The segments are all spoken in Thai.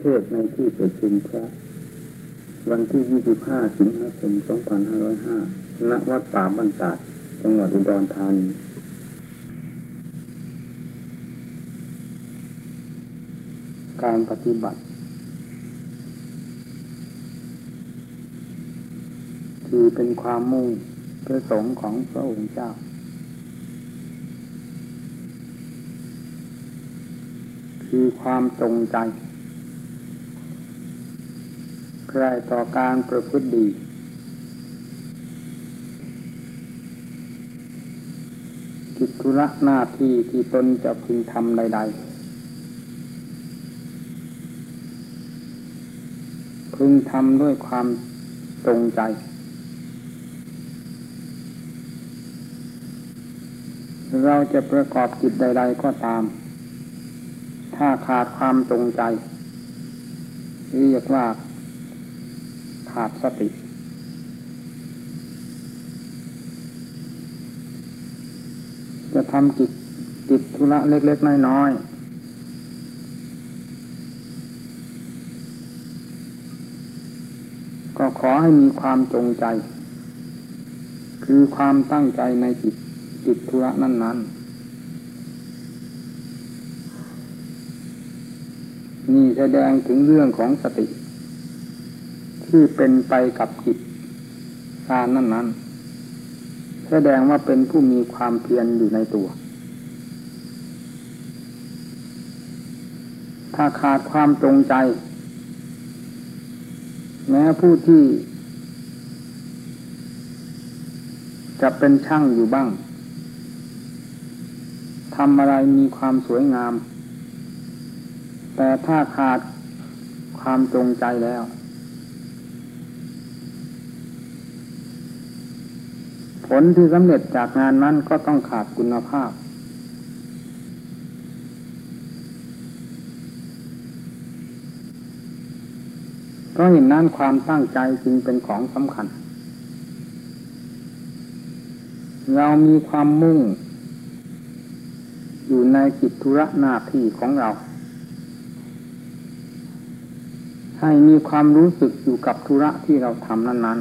เทศในที่ประชุมพระวันที่ 25 สิงหาคม 2505 ณ วัดป่าบ้านตาด จังหวัดอุดรธานีการปฏิบัติ คือเป็นความมุ่งประสงค์ของพระองค์เจ้า คือความตรงใจ ใครต่อการประพฤติดี กิจธุระหน้าที่ที่ตนจะพึงทำใด ๆ พึงทำด้วยความตรงใจ เราจะประกอบกิจใด ๆ ก็ตาม ถ้าขาดความตรงใจ เรียกว่า ขาดสติ จะทำกิจกิจธุระเล็ก ๆ น้อย ๆ ก็ขอให้มีความจงใจ คือความตั้งใจในจิตจิตธุระนั้น ๆ นี่แสดงถึงเรื่องของสติ ที่เป็นไปกับจิตการนั้นนั้นแสดงว่าเป็นผู้มีความเพียรอยู่ในตัว ถ้าขาดความตรงใจ แม้ผู้ที่ จะเป็นช่างอยู่บ้างทำอะไรมีความสวยงาม แต่ถ้าขาดความตรงใจแล้ว ผลที่สำเร็จจากงานนั้นก็ต้องขาดคุณภาพ เพราะเห็นนั้นความตั้งใจจึงเป็นของสำคัญ เรามีความมุ่ง อยู่ในกิจธุระหน้าที่ของเรา ให้มีความรู้สึกอยู่กับธุระที่เราทำนั้น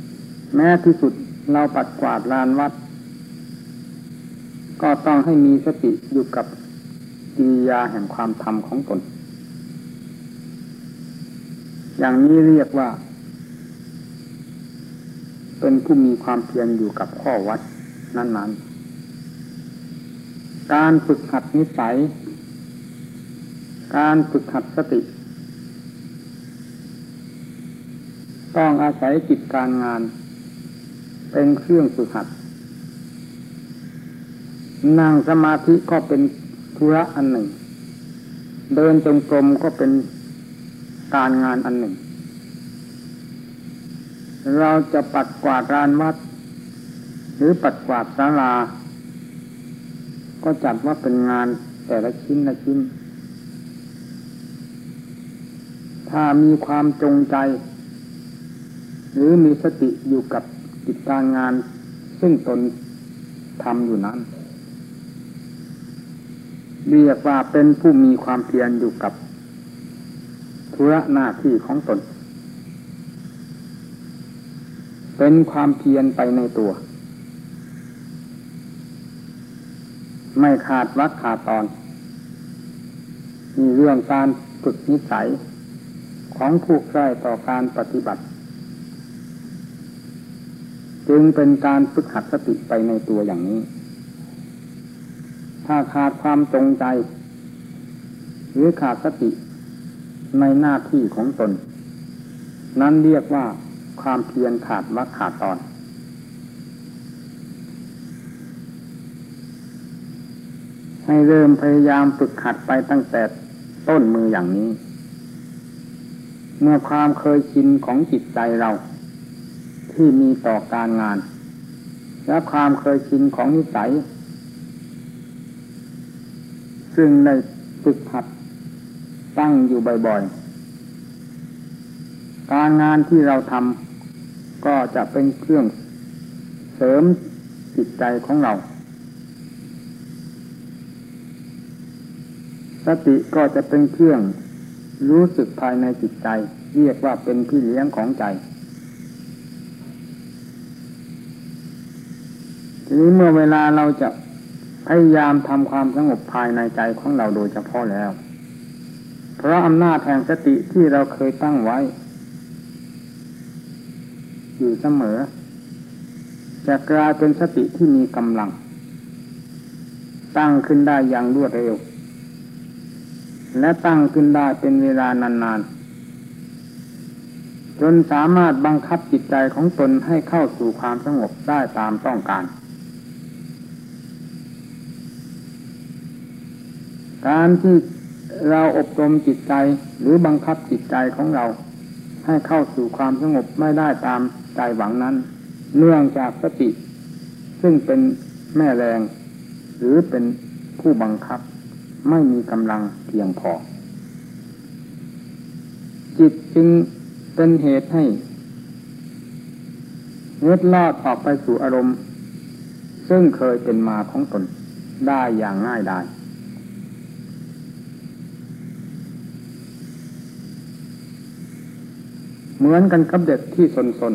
ๆ แม้ที่สุด เราปัดกวาดลานวัด ก็ต้องให้มีสติอยู่กับกิริยาแห่งความธรรมของตน อย่างนี้เรียกว่า เป็นผู้มีความเพียรอยู่กับข้อวัดนั้นๆ การฝึกหัดนิสัย การฝึกหัดสติ ต้องอาศัยจิตการงาน เป็นเครื่องฝึกหัด นั่งสมาธิก็เป็นธุระอันหนึ่ง เดินจงกรมก็เป็นการงานอันหนึ่ง เราจะปัดกวาดรานวัด หรือปัดกวาดศาลา ก็จัดว่าเป็นงานแต่ละชิ้นละชิ้น ถ้ามีความจงใจ หรือมีสติอยู่กับ กิจการงานซึ่งตนทำอยู่นั้น เรียกว่าเป็นผู้มีความเพียรอยู่กับธุระหน้าที่ของตน เป็นความเพียรไปในตัว ไม่ขาดวัดขาดตอน มีเรื่องการฝึกนิสัยของผู้ใกล้ต่อการปฏิบัติ จึงเป็นการฝึกหัดสติไปในตัวอย่างนี้ ถ้าขาดความตรงใจ หรือขาดสติในหน้าที่ของตน นั้นเรียกว่าความเพียรขาดวักขาดตอน ให้เริ่มพยายามฝึกหัดไปตั้งแต่ต้นมืออย่างนี้ เมื่อความเคยชินของจิตใจเรา ที่มีต่อการงาน และความเคยชินของนิสัย ซึ่งในฝึกหัดตั้งอยู่บ่อยๆ การงานที่เราทำก็จะเป็นเครื่องเสริมจิตใจของเรา สติก็จะเป็นเครื่องรู้สึกภายในจิตใจ เรียกว่าเป็นพี่เลี้ยงของใจ ทีนี้เมื่อเวลาเราจะพยายามทำความสงบภายในใจของเราโดยเฉพาะแล้ว เพราะอำนาจแห่งสติที่เราเคยตั้งไว้ อยู่เสมอ จะกลายเป็นสติที่มีกำลัง ตั้งขึ้นได้อย่างรวดเร็ว และตั้งขึ้นได้เป็นเวลานานๆจนสามารถบังคับจิตใจของตนให้เข้าสู่ความสงบได้ตามต้องการ การที่เราอบรมจิตใจหรือบังคับจิตใจของเรา ให้เข้าสู่ความสงบไม่ได้ตามใจหวังนั้น เนื่องจากสติ ซึ่งเป็นแม่แรง หรือเป็นผู้บังคับ ไม่มีกำลังเพียงพอ จิตจึงเป็นเหตุให้เล็ดลอดออกไปสู่อารมณ์ ซึ่งเคยเป็นมาของตนได้อย่างง่ายดาย เหมือนกันกับเด็กที่สนสน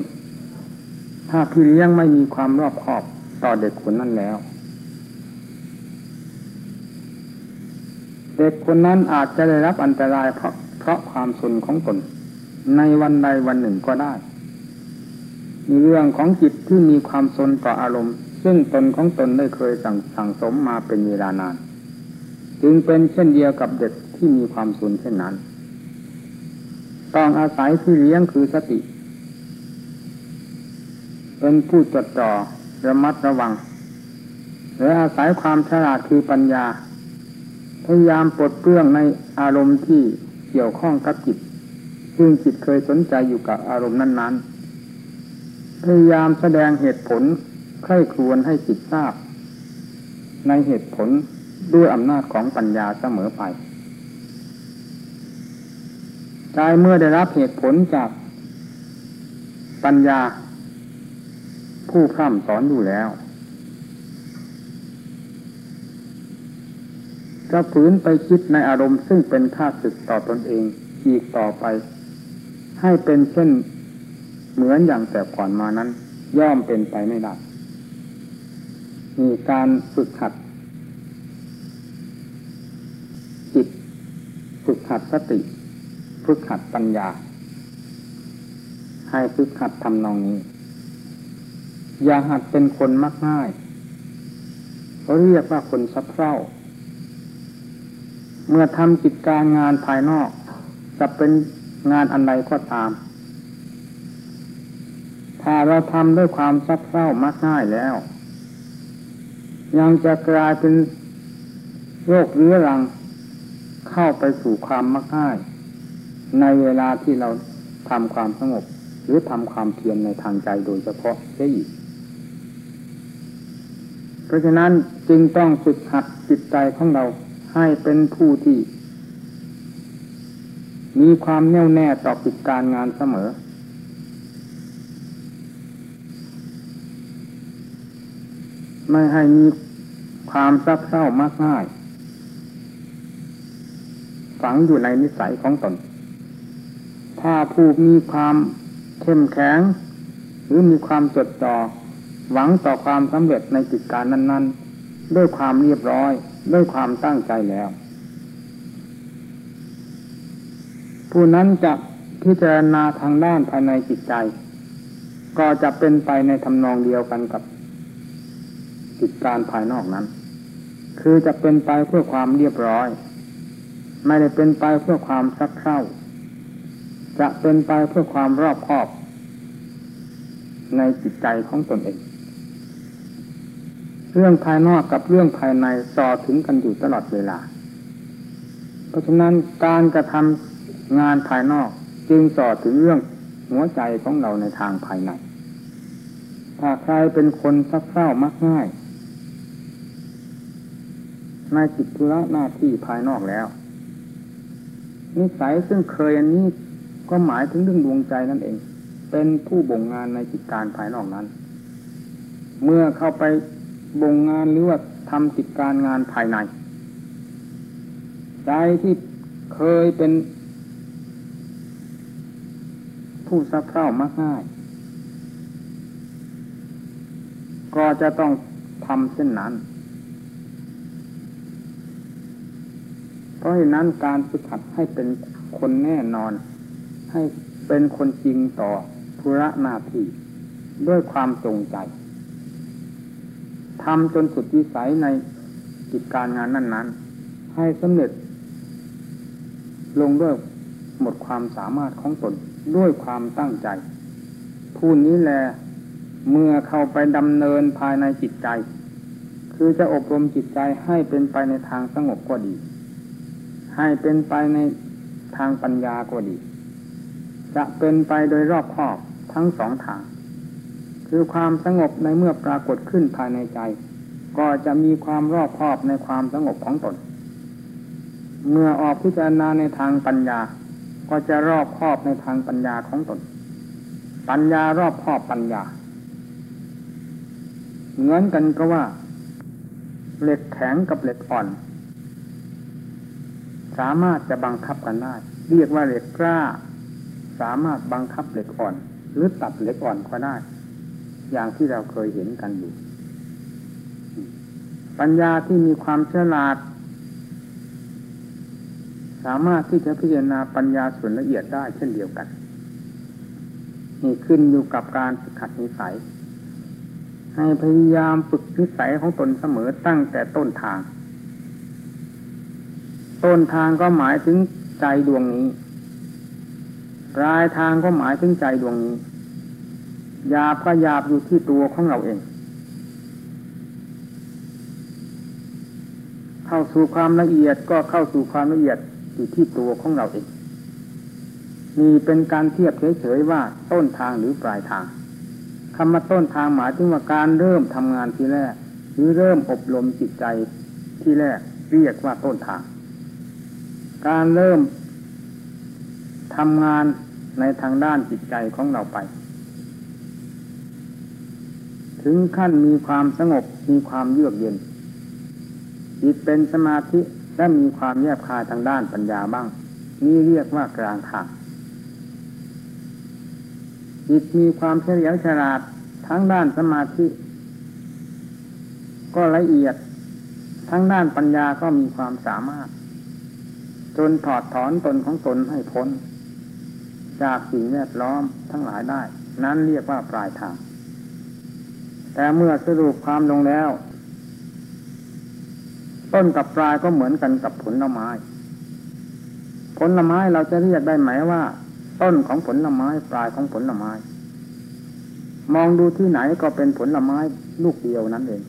ถ้าพี่เลี้ยงไม่มีความรอบคอบต่อเด็กคนนั้นแล้ว เด็กคนนั้นอาจจะได้รับอันตรายเพราะเพราะความสนของตน ในวันใดวันหนึ่งก็ได้ มีเรื่องของจิตที่มีความสนต่ออารมณ์ ซึ่งตนของตนได้เคยสั่งสั่งสมมาเป็นเวลานาน จึงเป็นเช่นเดียวกับเด็กที่มีความสนเช่นนั้น ต้องอาศัยที่เลี้ยงคือสติ เป็นผู้จดจ่อระมัดระวังและอาศัยความฉลาดคือปัญญา พยายามปลดเปลื้องในอารมณ์ที่เกี่ยวข้องกับจิตซึ่งจิตเคยสนใจอยู่กับอารมณ์นั้นๆ พยายามแสดงเหตุผลใคร่ครวญให้จิตทราบ ในเหตุผลด้วยอำนาจของปัญญาเสมอไป ใจเมื่อได้รับเหตุผลจากปัญญา ผู้พร่ำสอนอยู่แล้ว จะฝืนไปคิดในอารมณ์ซึ่งเป็นค่าศึกต่อตอนเองอีกต่อไป ให้เป็นเช่นเหมือนอย่างแต่ก่อนมานั้น ย่อมเป็นไปไม่ได้มีการฝึกขัดจิต ฝึกขัดสติ ฝึกหัดปัญญา ให้ฝึกหัดทำนองนี้ อย่าหัดเป็นคนมักง่ายเขาเรียกว่าคนซับเร้าเมื่อทำกิจการงานภายนอก จะเป็นงานอันใดก็ตาม ถ้าเราทำด้วยความซับเร้ามักง่ายแล้ว ยังจะกลายเป็นโรคเรื้อรังเข้าไปสู่ความมักง่าย ในเวลาที่เราทำความสงบ หรือทำความเพียรในทางใจโดยเฉพาะได้อีก เพราะฉะนั้นจึงต้องฝึกหัดจิตใจของเราให้เป็นผู้ที่ มีความแน่วแน่ต่อกิจการงานเสมอ ไม่ให้มีความซับเศร้ามากง่าย ฝังอยู่ในนิสัยของตน ถ้าผู้มีความเข้มแข็ง หรือมีความจดจ่อหวังต่อความสำเร็จในกิจการนั้น ๆ ด้วยความเรียบร้อย ด้วยความตั้งใจแล้ว ผู้นั้นจะพิจารณาทางด้านภายในจิตใจ ก็จะเป็นไปในทำนองเดียวกันกับกิจการภายนอกนั้น คือจะเป็นไปเพื่อความเรียบร้อย ไม่ได้เป็นไปเพื่อความซักเร้า จะเป็นไปเพื่อความรอบคอบ ในจิตใจของตนเอง เรื่องภายนอกกับเรื่องภายในต่อถึงกันอยู่ตลอดเวลา เพราะฉะนั้นการกระทำงานภายนอกจึงต่อถึงเรื่องหัวใจของเราในทางภายใน ถ้าใครเป็นคนซักเศร้ามักง่ายในจิตธุระหน้าที่ภายนอกแล้ว นิสัยซึ่งเคยอันนี้ ก็หมายถึงเรื่องดวงใจนั่นเอง เป็นผู้บ่งงานในกิจการภายนอกนั้น เมื่อเข้าไปบ่งงานหรือว่าทำกิจการงานภายใน ใจที่เคยเป็น ผู้สะเพร่ามักง่าย ก็จะต้องทำเช่นนั้น เพราะฉะนั้นการฝึกหัดให้เป็นคนแน่นอน ให้เป็นคนจริงต่อธุระหน้าที่ด้วยความจงใจทำจนสุดวิสัยในกิจการงานนั้น ๆ ให้สำเร็จ ลงด้วยหมดความสามารถของตนด้วยความตั้งใจ ผู้นี้แหละเมื่อเข้าไปดำเนินภายในจิตใจ คือจะอบรมจิตใจให้เป็นไปในทางสงบก็ดี ให้เป็นไปในทางปัญญาก็ดี จะเป็นไปโดยรอบคอบทั้งสองทาง คือความสงบในเมื่อปรากฏขึ้นภายในใจ ก็จะมีความรอบคอบในความสงบของตน เมื่อออกพิจารณาในทางปัญญา ก็จะรอบคอบในทางปัญญาของตน ปัญญารอบคอบปัญญา เหมือนกันก็ว่า เหล็กแข็งกับเหล็กอ่อน สามารถจะบังคับกันได้ เรียกว่าเหล็กกล้า สามารถบังคับเหล็กอ่อน หรือตัดเหล็กอ่อนก็ได้ อย่างที่เราเคยเห็นกันอยู่ ปัญญาที่มีความฉลาด สามารถที่จะพิจารณาปัญญาส่วนละเอียดได้เช่นเดียวกันนี่ขึ้นอยู่กับการฝึกขัดนิสัย ให้พยายามฝึกนิสัยของตนเสมอตั้งแต่ต้นทาง ต้นทางก็หมายถึงใจดวงนี้ ปลายทางก็หมายถึงใจดวงนี้หยาบก็หยาบอยู่ที่ตัวของเราเอง เข้าสู่ความละเอียดก็เข้าสู่ความละเอียดอยู่ที่ตัวของเราเอง มีเป็นการเทียบเฉยๆว่าต้นทางหรือปลายทางคำว่าต้นทางหมายถึงว่าการเริ่มทำงานที่แรก หรือเริ่มอบรมจิตใจที่แรกเรียกว่าต้นทาง การเริ่ม ทำงานในทางด้านจิตใจของเราไป ถึงขั้นมีความสงบมีความเยือกเย็น จิตเป็นสมาธิและมีความแยบคายทางด้านปัญญาบ้าง นี่เรียกว่ากลางทางจิตมีความเฉลียวฉลาดทั้งด้านสมาธิ ก็ละเอียด ทั้งด้านปัญญาก็มีความสามารถ จนถอดถอนตนของตนให้พ้น จากสิ่งแวดล้อมทั้งหลายได้ นั้นเรียกว่าปลายทาง แต่เมื่อสรุปความลงแล้ว ต้นกับปลายก็เหมือนกันกับผลไม้ ผลไม้เราจะเรียกได้ไหมว่า ต้นของผลไม้ปลายของผลไม้ มองดูที่ไหนก็เป็นผลไม้ลูกเดียวนั่นเอง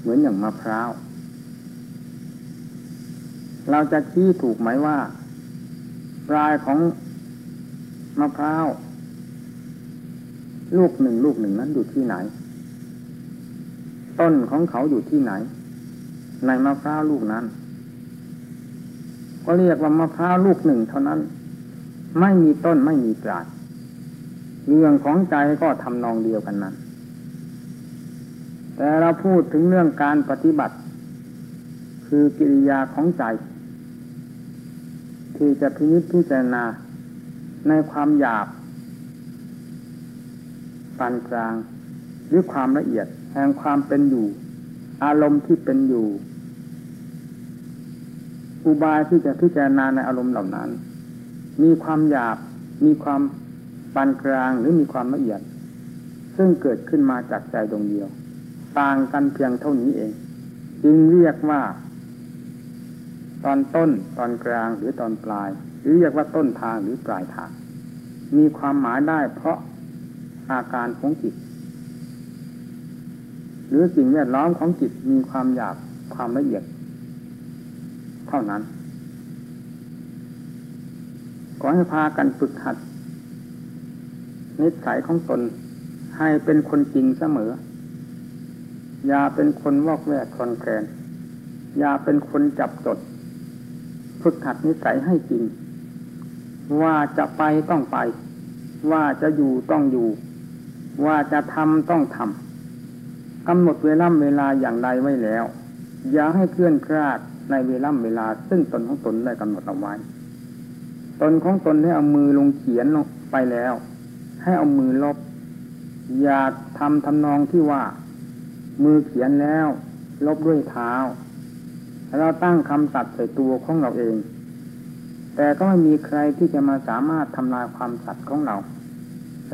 เหมือนอย่างมะพร้าวเราจะชี้ถูกไหมว่า ปลายของมะพร้าวลูกหนึ่งลูกหนึ่งนั้นอยู่ที่ไหน ต้นของเขาอยู่ที่ไหน ในมะพร้าวลูกนั้น ก็เรียกว่ามะพร้าวลูกหนึ่งเท่านั้น ไม่มีต้นไม่มีปลายเรื่องของใจก็ทำนองเดียวกันนั้น แต่เราพูดถึงเรื่องการปฏิบัติ คือกิริยาของใจ ที่จะพินิจพิจารณาในความหยาบปานกลาง หรือความละเอียดแห่งความเป็นอยู่ อารมณ์ที่เป็นอยู่ อุบายที่จะพิจารณาในอารมณ์เหล่านั้น มีความหยาบมีความปานกลางหรือมีความละเอียด ซึ่งเกิดขึ้นมาจากใจดวงเดียว ต่างกันเพียงเท่านี้เอง จึงเรียกว่า ตอนต้นตอนกลางหรือตอนปลาย หรือเรียกว่าต้นทางหรือปลายทาง มีความหมายได้เพราะอาการของจิต หรือสิ่งแวดล้อมของจิตมีความหยาบความละเอียด เท่านั้นขอให้พากันฝึกหัด นิสัยของตนให้เป็นคนจริงเสมอ อย่าเป็นคนวอกแวกคอนแคลนอย่าเป็นคนจับจด ฝึกหัดนิสัยให้จริง ว่าจะไปต้องไป ว่าจะอยู่ต้องอยู่ ว่าจะทำต้องทำกำหนดเวลาเวลาอย่างใดไว้แล้ว อย่าให้เคลื่อนคลาดในเวลาเวลา ซึ่งตนของตนได้กำหนดเอาไว้ ตนของตนได้เอามือลงเขียนไปแล้ว ให้เอามือลบ อย่าทำทำนองที่ว่า มือเขียนแล้ว ลบด้วยเท้า เราตั้งคำสัตย์ใส่ตัวของเราเอง แต่ก็ไม่มีใครที่จะมาสามารถทำลายความสัตย์ของเรา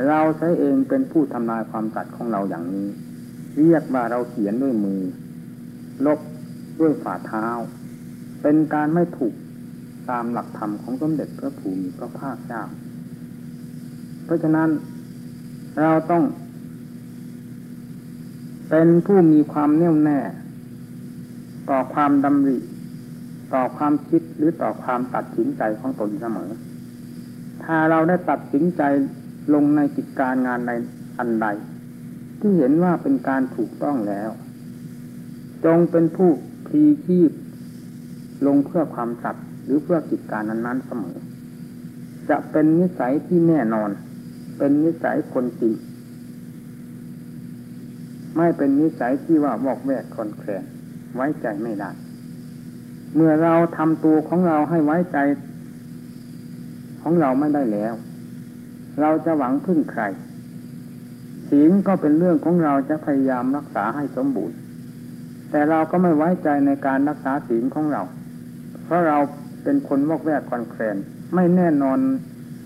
เราใช้เองเป็นผู้ทำลายความสัตย์ของเราอย่างนี้ เรียกว่าเราเขียนด้วยมือ ลบด้วยฝ่าเท้า เป็นการไม่ถูกตามหลักธรรมของสมเด็จพระภูมิพระภาคเจ้า เพราะฉะนั้นเราต้อง เป็นผู้มีความแน่วแน่ ต่อความดำริ ต่อความคิดหรือต่อความตัดสินใจของตนเสมอ ถ้าเราได้ตัดสินใจลงในกิจการงานใดอันใด ที่เห็นว่าเป็นการถูกต้องแล้ว จงเป็นผู้พีชีพลงเพื่อความสัตย์หรือเพื่อกิจการนั้นๆเสมอ จะเป็นนิสัยที่แน่นอน เป็นนิสัยคนจริงไม่เป็นนิสัยที่ว่าบอกแวกคอนแคลน ไว้ใจไม่ได้ เมื่อเราทำตัวของเราให้ไว้ใจ ของเราไม่ได้แล้ว เราจะหวังพึ่งใครศีลก็เป็นเรื่องของเราจะพยายามรักษาให้สมบูรณ์ แต่เราก็ไม่ไว้ใจในการรักษาศีลของเรา เพราะเราเป็นคนวอกแวกคอนแคลนไม่แน่นอน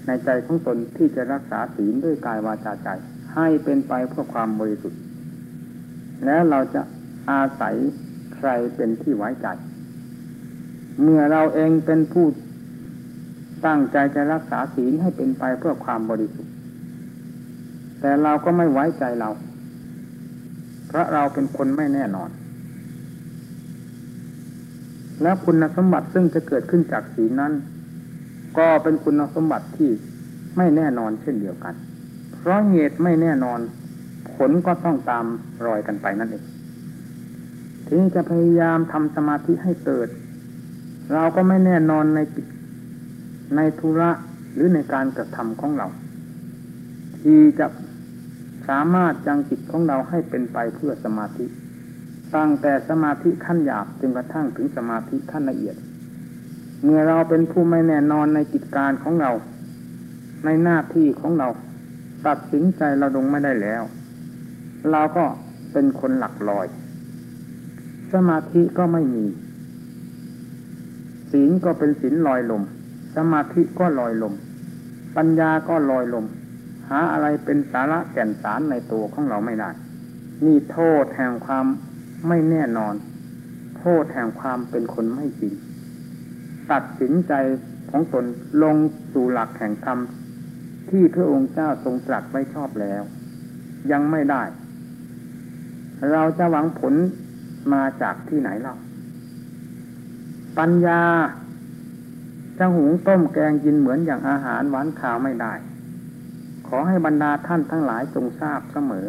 ในใจของตนที่จะรักษาศีลด้วยกายวาจาใจ ให้เป็นไปเพื่อความบริสุทธิ์ แล้วเราจะอาศัย ใครเป็นที่ไว้ใจ เมื่อเราเองเป็นผู้ตั้งใจจะรักษาศีลให้เป็นไปเพื่อความบริสุทธิ์ แต่เราก็ไม่ไว้ใจเรา เพราะเราเป็นคนไม่แน่นอน แล้วคุณสมบัติซึ่งจะเกิดขึ้นจากศีลนั้น ก็เป็นคุณสมบัติที่ไม่แน่นอนเช่นเดียวกัน เพราะเหตุไม่แน่นอน ผลก็ต้องตามรอยกันไปนั่นเอง ทีนี้จะพยายามทำสมาธิให้เกิด เราก็ไม่แน่นอนในจิตในธุระหรือในการกระทำของเรา ที่จะสามารถยังจิตของเราให้เป็นไปเพื่อสมาธิ ตั้งแต่สมาธิขั้นหยาบจนกระทั่งถึงสมาธิขั้นละเอียด เมื่อเราเป็นผู้ไม่แน่นอนในกิจการของเรา ในหน้าที่ของเรา ตัดสินใจเราลงไม่ได้แล้ว เราก็เป็นคนหลักลอย สมาธิก็ไม่มี ศีลก็เป็นศีลลอยลม สมาธิก็ลอยลม ปัญญาก็ลอยลม หาอะไรเป็นสาระแก่นสารในตัวของเราไม่ได้นี่โทษแห่งความไม่แน่นอน โทษแห่งความเป็นคนไม่จริง ตัดสินใจของตนลงสู่หลักแห่งธรรมที่พระองค์เจ้าทรงตรัสไว้ชอบแล้ว ยังไม่ได้ เราจะหวังผล มาจากที่ไหนเล่า ปัญญาจะหุงต้มแกงกินเหมือนอย่างอาหารหวานข้าวไม่ได้ ขอให้บรรดาท่านทั้งหลายจงทราบเสมอ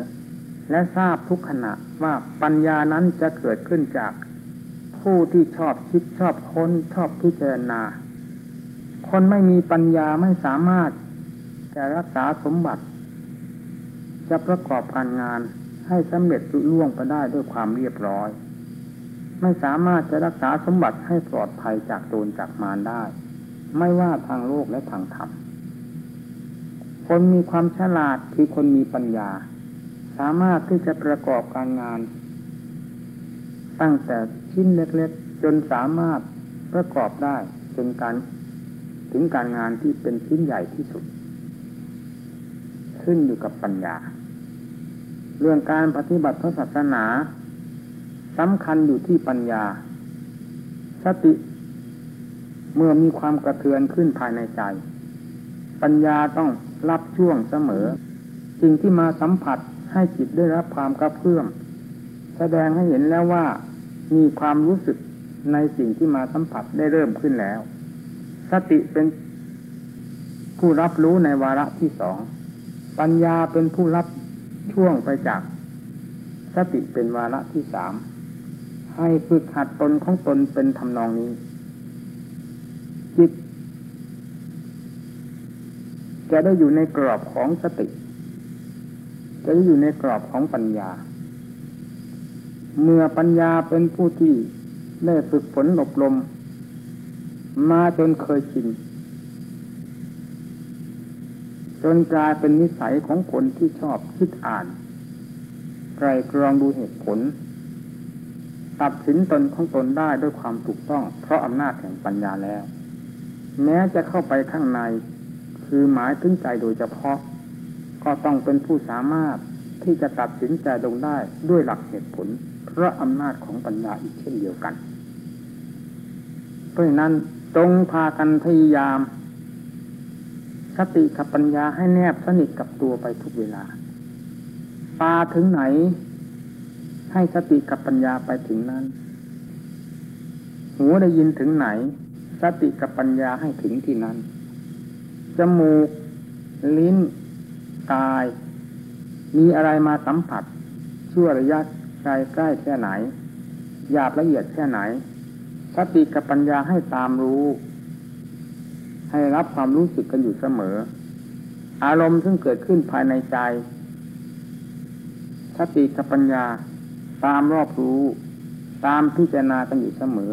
และทราบทุกขณะว่าปัญญานั้นจะเกิดขึ้นจากผู้ที่ชอบคิดชอบค้นชอบพิจารณา คนไม่มีปัญญาไม่สามารถจะรักษาสมบัติ จะประกอบการงานให้สำเร็จลุล่วงไปได้ด้วยความเรียบร้อย ไม่สามารถจะรักษาสมบัติให้ปลอดภัยจากโจรจากมารได้ ไม่ว่าทางโลกและทางธรรมคนมีความฉลาดคือคนมีปัญญา สามารถที่จะประกอบการงาน ตั้งแต่ชิ้นเล็กๆ จนสามารถประกอบได้จนการถึงการงานที่เป็นชิ้นใหญ่ที่สุด ขึ้นอยู่กับปัญญา เรื่องการปฏิบัติพระศาสนา สำคัญอยู่ที่ปัญญา สติเมื่อมีความกระเทือนขึ้นภายในใจ ปัญญาต้องรับช่วงเสมอสิ่งที่มาสัมผัสให้จิตได้รับความกระเพื่อมแสดงให้เห็นแล้วว่ามีความรู้สึกในสิ่งที่มาสัมผัสได้เริ่มขึ้นแล้ว สติเป็นผู้รับรู้ในวาระที่สอง ปัญญาเป็นผู้รับช่วงไปจาก สติเป็นวาระที่สาม ให้ฝึกหัดตนของตนเป็นทำนองนี้ จิต จะได้อยู่ในกรอบของสติ จะได้อยู่ในกรอบของปัญญา เมื่อปัญญาเป็นผู้ที่ได้ฝึกฝนอบรม มาจนเคยชินจนกลายเป็นนิสัยของคนที่ชอบคิดอ่านไตรตรองดูเหตุผล ตัดสินตนของตนได้ด้วยความถูกต้อง เพราะอำนาจแห่งปัญญาแล้ว แม้จะเข้าไปข้างใน คือหมายถึงใจโดยเฉพาะ ก็ต้องเป็นผู้สามารถที่จะตัดสินใจลงได้ด้วยหลักเหตุผล เพราะอำนาจของปัญญาอีกเช่นเดียวกันเพราะนั้นจงพากันพยายามสติกับปัญญาให้แนบสนิทกับตัวไปทุกเวลาตาถึงไหน ให้สติกับปัญญาไปถึงนั้น หูได้ยินถึงไหน สติกับปัญญาให้ถึงที่นั้น จมูก ลิ้น กาย มีอะไรมาสัมผัส ชั่วระยะไกลใกล้แค่ไหนหยาบละเอียดแค่ไหน สติกับปัญญาให้ตามรู้ ให้รับความรู้สึกกันอยู่เสมอ อารมณ์ซึ่งเกิดขึ้นภายในใจ สติกับปัญญา ตามรอบรู้ ตามพิจารณากันอยู่เสมอ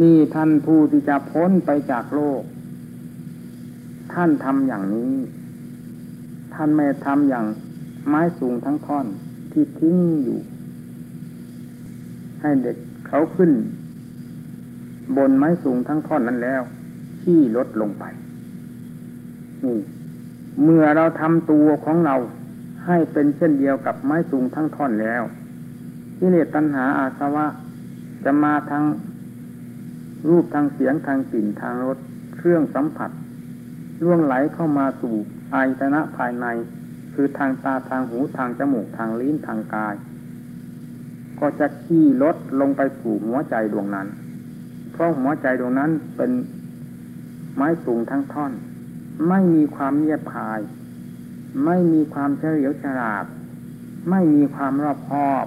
นี่ท่านผู้ที่จะพ้นไปจากโลก ท่านทำอย่างนี้ ท่านไม่ทำอย่างไม้สูงทั้งท่อนที่ทิ้งอยู่ ให้เด็กเขาขึ้น บนไม้สูงทั้งท่อนนั้นแล้ว ที่ลดลงไปนี่เมื่อเราทำตัวของเราให้เป็นเช่นเดียวกับไม้สูงทั้งท่อนแล้ว กิเลสตัณหาอาสวะ จะมาทางรูปทางเสียงทางกลิ่นทางรสเครื่องสัมผัสล่วงไหลเข้ามาสู่อายตนะภายใน คือทางตาทางหูทางจมูกทางลิ้นทางกาย ก็จะขี้ลดลงไปสู่หัวใจดวงนั้น เพราะหัวใจดวงนั้นเป็นไม้สูงทั้งท่อน ไม่มีความเงียบคาย ไม่มีความเฉลียวฉลาด ไม่มีความรอบคอบ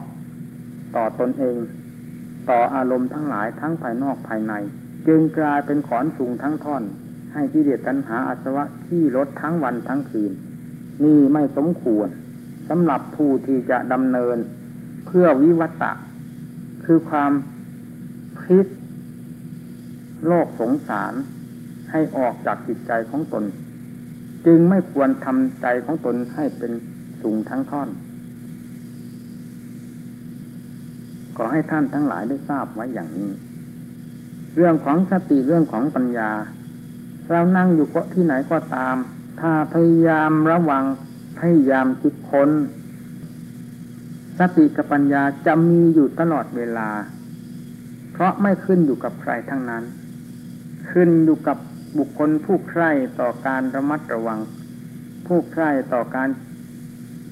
ต่อตนเอง ต่ออารมณ์ทั้งหลายทั้งภายนอกภายใน จึงกลายเป็นขอนสูงทั้งท่อน ให้ที่เดียดตัณหาอาสวะที่ลดทั้งวันทั้งคืน นี่ไม่สมควรสำหรับผู้ที่จะดำเนินเพื่อวิวัตะ คือความพลิกโลกสงสารให้ออกจากจิตใจของตน จึงไม่ควรทำใจของตนให้เป็นสูงทั้งท่อน ขอให้ท่านทั้งหลายได้ทราบไว้อย่างนี้ เรื่องของสติเรื่องของปัญญา เรานั่งอยู่ก็ที่ไหนก็ตาม ถ้าพยายามระวังพยายามคิดค้น สติกับปัญญาจะมีอยู่ตลอดเวลา เพราะไม่ขึ้นอยู่กับใครทั้งนั้น ขึ้นอยู่กับบุคคลผู้ใคร่ต่อการระมัดระวัง ผู้ใคร่ต่อการ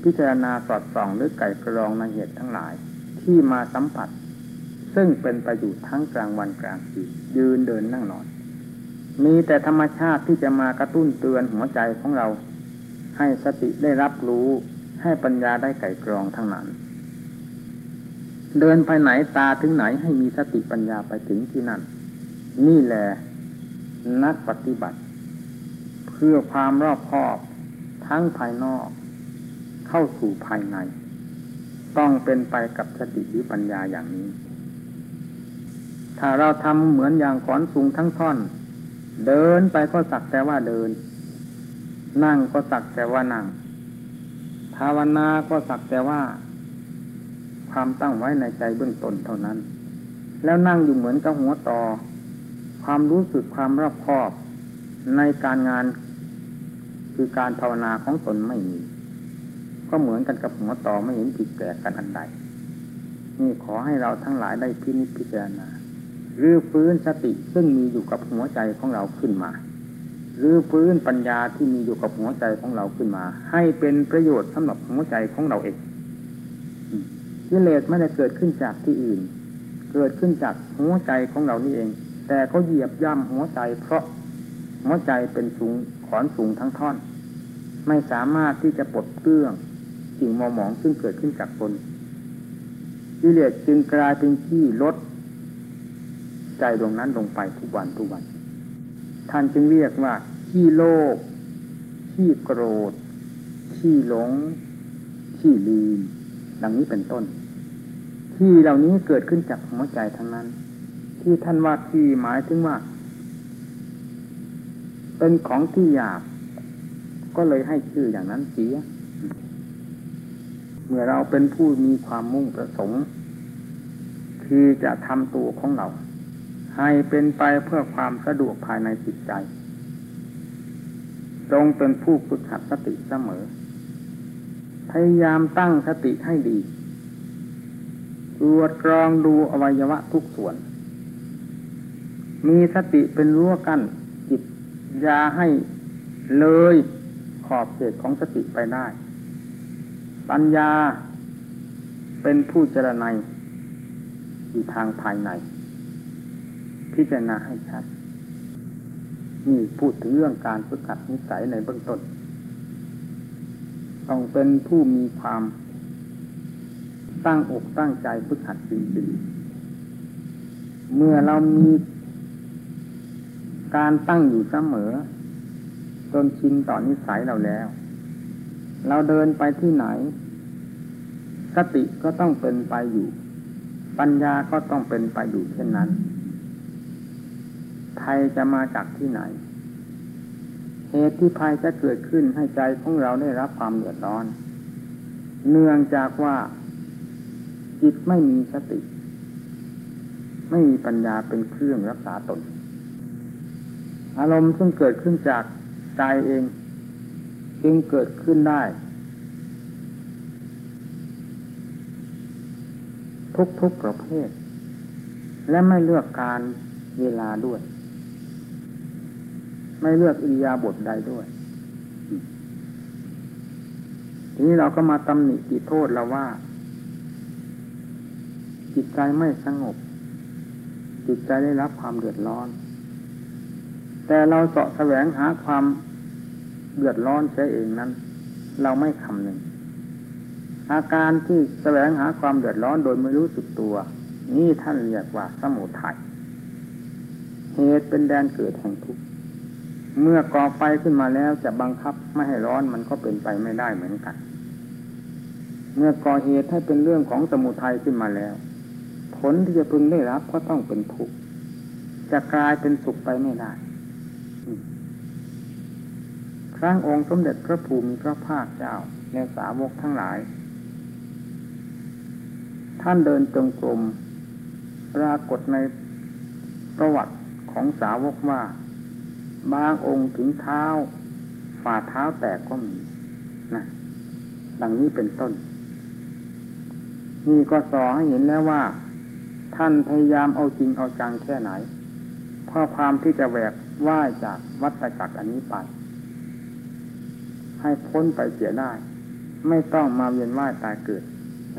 พิจารณาสอดส่องหรือไก่กรองในเหตุทั้งหลาย ที่มาสัมผัส ซึ่งเป็นประโยชน์ทั้งกลางวันกลางคืนยืนเดินนั่งนอน มีแต่ธรรมชาติที่จะมากระตุ้นเตือนหัวใจของเรา ให้สติได้รับรู้ให้ปัญญาได้ไก่กรองทั้งนั้น เดินไปไหนตาถึงไหนให้มีสติปัญญาไปถึงที่นั่น นี่แหละนักปฏิบัติ เพื่อความรอบคอบ ทั้งภายนอก เข้าสู่ภายใน ต้องเป็นไปกับสติหรือปัญญาอย่างนี้ ถ้าเราทำเหมือนอย่างขอนสูงทั้งท่อน เดินไปก็สักแต่ว่าเดิน นั่งก็สักแต่ว่านั่ง ภาวนาก็สักแต่ว่า ความตั้งไว้ในใจเบื้องต้นเท่านั้น แล้วนั่งอยู่เหมือนกับหัวต่อ ความรู้สึกความรอบคอบในการงานคือการภาวนาของตนไม่มี ก็เหมือนกันกับหัวต่อไม่เห็นผิดแปลกกันอันใดนี่ขอให้เราทั้งหลายได้พินิจพิจารณารื้อฟื้นสติซึ่งมีอยู่กับหัวใจของเราขึ้นมารื้อฟื้นปัญญาที่มีอยู่กับหัวใจของเราขึ้นมา ให้เป็นประโยชน์สำหรับหัวใจของเราเองกิเลสไม่ได้เกิดขึ้นจากที่อื่น เกิดขึ้นจากหัวใจของเรานี่เอง แต่เขาเหยียบย่ำหัวใจ เพราะหัวใจเป็นสูงขอนสูงทั้งท่อน ไม่สามารถที่จะปลดเปลื้อง สิ่งมอหมองซึ่งเกิดขึ้นจากตนกิเลสจึงกลายเป็นขี้ลดใจดวงนั้นลงไปทุกวันทุกวัน ท่านจึงเรียกว่าขี้โลภขี้โกรธขี้หลงขี้ลืมดังนี้เป็นต้น ที่เหล่านี้เกิดขึ้นจากหัวใจทั้งนั้น ที่ท่านว่าที่หมายถึงว่า เป็นของที่หยาบก็เลยให้ชื่ออย่างนั้นเสีย เมื่อเราเป็นผู้มีความมุ่งประสงค์ ที่จะทำตัวของเรา ให้เป็นไปเพื่อความสะดวกภายในจิตใจจงเป็นผู้ฝึกหัดสติเสมอ พยายามตั้งสติให้ดีตรวจกรองดูอวัยวะทุกส่วน มีสติเป็นรั้วกั้นจิตยาให้เลยขอบเขตของสติไปได้ ปัญญาเป็นผู้เจรณัยอยู่ทางภายใน พิจารณาให้ชัดนี่พูดถึงเรื่องการฝึกหัดนิสัยในเบื้องต้น ต้องเป็นผู้มีความตั้งอกตั้งใจฝึกหัดจริงๆ เมื่อเรามีการตั้งอยู่เสมอ จนชินต่อนนิสัยเราแล้ว เราเดินไปที่ไหน สติก็ต้องเป็นไปอยู่ ปัญญาก็ต้องเป็นไปอยู่เช่นนั้นภัยจะมาจากที่ไหน เหตุที่ภัยจะเกิดขึ้นให้ใจของเราได้รับความเดือดร้อน เนื่องจากว่า จิตไม่มีสติ ไม่มีปัญญาเป็นเครื่องรักษาตน อารมณ์ซึ่งเกิดขึ้นจากใจเอง จึงเกิดขึ้นได้ ทุกๆประเภท และไม่เลือกการเวลาด้วย ไม่เลือกอิยาบถใดด้วย ทีนี้เราก็มาตำหนิติโทษเราว่า จิตใจไม่สงบ จิตใจได้รับความเดือดร้อน แต่เราเสาะแสวงหาความ เดือดร้อนใช้เองนั้น เราไม่คำหนึ่ง อาการที่แสวงหาความเดือดร้อนโดยไม่รู้สึกตัว นี่ท่านเรียกว่าสมุทัยเหตุเป็นแดนเกิดแห่งทุกข์เมื่อก่อไฟขึ้นมาแล้วจะบังคับไม่ให้ร้อนมันก็เป็นไปไม่ได้เหมือนกัน เมื่อก่อเหตุให้เป็นเรื่องของสมุทัยขึ้นมาแล้ว ผลที่จะพึงได้รับก็ต้องเป็นทุกข์จะกลายเป็นสุขไปไม่ได้ ครั้งองค์สมเด็จพระภูมิพระภาคเจ้าในสาวกทั้งหลาย ท่านเดินจงกรมปรากฏในประวัติของสาวกว่า บางองค์ถึงเท้า ฝ่าเท้าแตกก็มีนะดังนี้เป็นต้น นี่ก็สอให้เห็นแล้วว่า ท่านพยายามเอาจริงเอาจังแค่ไหนเพื่อความที่จะแหวกว่ายจากวัฏจักรอันนี้ไป ให้พ้นไปเสียได้ ไม่ต้องมาเวียนว่ายตายเกิด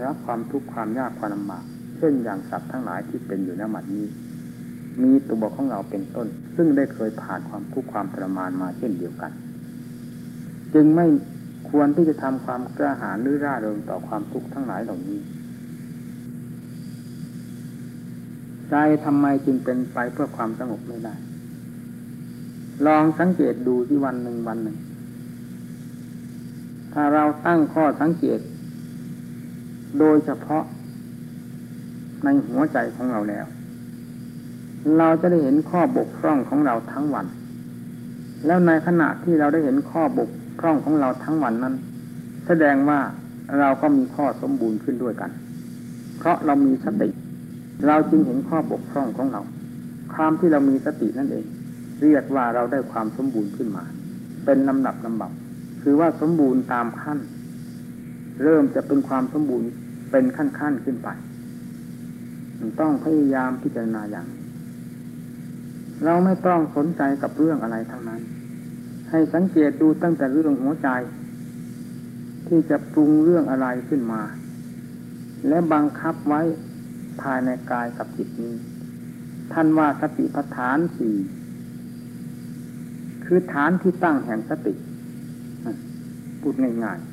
รับความทุกข์ความยากความลำบากเช่นอย่างสัตว์ทั้งหลายที่เป็นอยู่ในหมัดนี้ มีตัวของเราเป็นต้น ซึ่งได้เคยผ่านความทุกข์ความทรมานมาเช่นเดียวกัน จึงไม่ควรที่จะทำความกระหายหรือร่าเริงต่อความทุกข์ทั้งหลายเหล่านี้ใจทำไมจึงเป็นไปเพื่อความสงบไม่ได้ ลองสังเกตดูที่วันหนึ่งวันหนึ่ง ถ้าเราตั้งข้อสังเกต โดยเฉพาะในหัวใจของเราแล้ว เราจะได้เห็นข้อบกพร่องของเราทั้งวัน แล้วในขณะที่เราได้เห็นข้อบกพร่องของเราทั้งวันนั้น แสดงว่าเราก็มีข้อสมบูรณ์ขึ้นด้วยกัน เพราะเรามีสติ เราจึงเห็นข้อบกพร่องของเรา ความที่เรามีสตินั่นเอง เรียกว่าเราได้ความสมบูรณ์ขึ้นมา เป็นลำดับลำบับ คือว่าสมบูรณ์ตามขั้น เริ่มจะเป็นความสมบูรณ์เป็นขั้นขั้นขึ้นไป ต้องพยายามพิจารณาอย่าง เราไม่ต้องสนใจกับเรื่องอะไรทั้งนั้น ให้สังเกตดูตั้งแต่เรื่องหัวใจ ที่จะปรุงเรื่องอะไรขึ้นมา และบังคับไว้ภายในกายกับจิตนี้ ท่านว่าสติปัฏฐานสี่คือฐานที่ตั้งแห่งสติ พูดง่ายๆ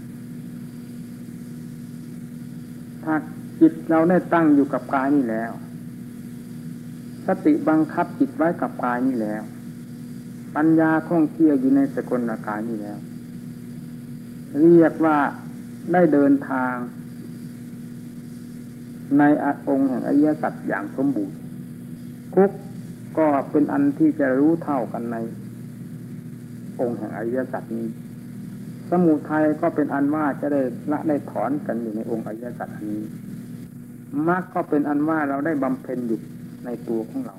ถ้าจิตเราได้ตั้งอยู่กับกายนี่แล้ว สติบังคับจิตไว้กับกายนี้แล้ว ปัญญาท่องเที่ยวอยู่ในสกลกายนี้แล้ว เรียกว่าได้เดินทาง ในองค์แห่งอริยสัจอย่างสมบูรณ์ทุกก็เป็นอันที่จะรู้เท่ากันในองค์แห่งอริยสัจนี้ สมุทัยก็เป็นอันว่าจะได้ละได้ถอนกันอยู่ในองค์อริยสัจนี้มรรคก็เป็นอันว่าเราได้บำเพ็ญอยู่ในตัวของเรา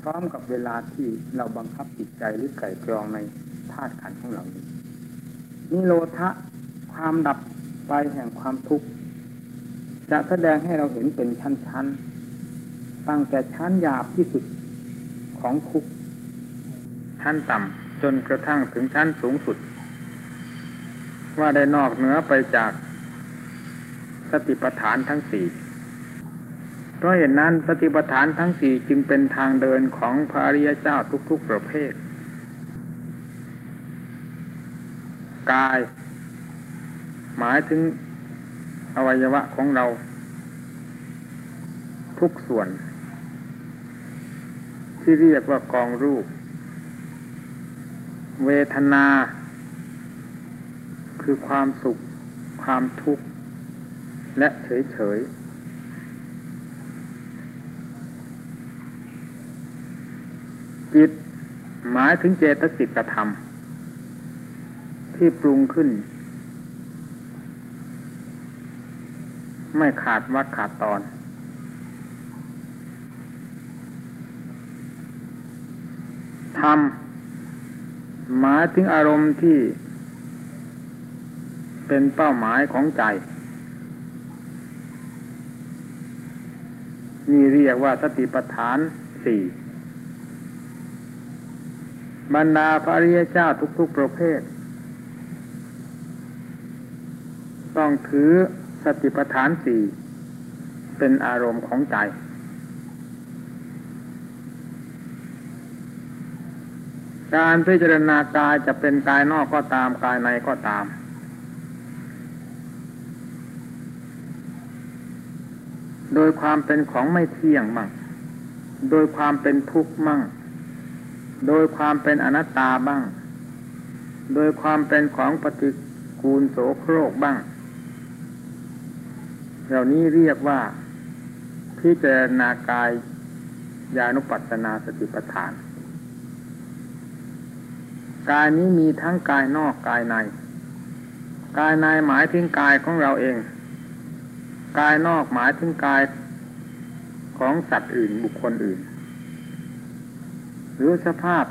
พร้อมกับเวลาที่เราบังคับจิตใจหรือไก่กรองในธาตุขันธ์ของเรานี้นิโรธะความดับไปแห่งความทุกข์จะแสดงให้เราเห็นเป็นชั้นๆตั้งแต่ชั้นหยาบที่สุดของทุกข์ชั้นต่ำจนกระทั่งถึงชั้นสูงสุด ว่าได้นอกเหนือไปจากสติปัฏฐานทั้งสี่เพราะเหตุนนั้นสติปัฏฐานทั้งสี่จึงเป็นทางเดินของพระอริยเจ้าทุก ๆ ประเภท กาย หมายถึงอวัยวะของเรา ทุกส่วน ที่เรียกว่ากองรูป เวทนา คือความสุข ความทุกข์ และเฉยเฉยจิตหมายถึงเจตสิกธรรม ที่ปรุงขึ้น ไม่ขาดวัดขาดตอน ธรรม หมายถึงอารมณ์ที่ เป็นเป้าหมายของใจ นี่เรียกว่าสติปัฏฐานสี่บรรดาพระริยเจ้าทุก ๆ ประเภท ต้องถือสติปัฏฐานสี่เป็นอารมณ์ของใจ การพิจารณากายจะเป็นกายนอกก็ตามกายในก็ตาม โดยความเป็นของไม่เที่ยงบ้างโดยความเป็นทุกข์มั่ง โดยความเป็นอนัตตาบ้าง โดยความเป็นของปฏิกูลโสโครกบ้าง เหล่านี้เรียกว่าพิจารณากายญานุปัสสนาสติปัฏฐาน กายนี้มีทั้งกายนอกกายใน กายในหมายถึงกายของเราเอง กายนอกหมายถึงกายของสัตว์อื่นบุคคลอื่น หรือสภาพ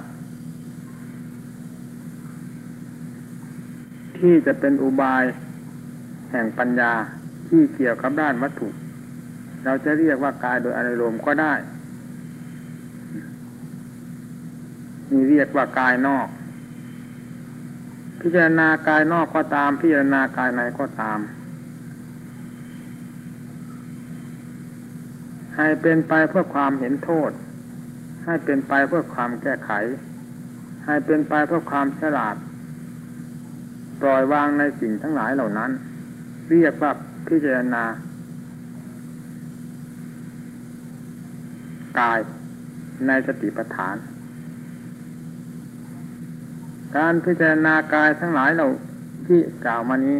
ที่จะเป็นอุบายแห่งปัญญาที่เกี่ยวกับด้านวัตถุ เราจะเรียกว่ากายโดยอารมณ์ก็ได้นี่เรียกว่ากายนอก พิจารณากายนอกก็ตาม พิจารณากายในก็ตาม ให้เป็นไปเพื่อความเห็นโทษ ให้เป็นไปเพื่อความแก้ไข ให้เป็นไปเพื่อความฉลาด ปล่อยวางในสิ่งทั้งหลายเหล่านั้น เรียกว่าพิจารณากายในสติปัฏฐาน การพิจารณากายทั้งหลายเราที่กล่าวมานี้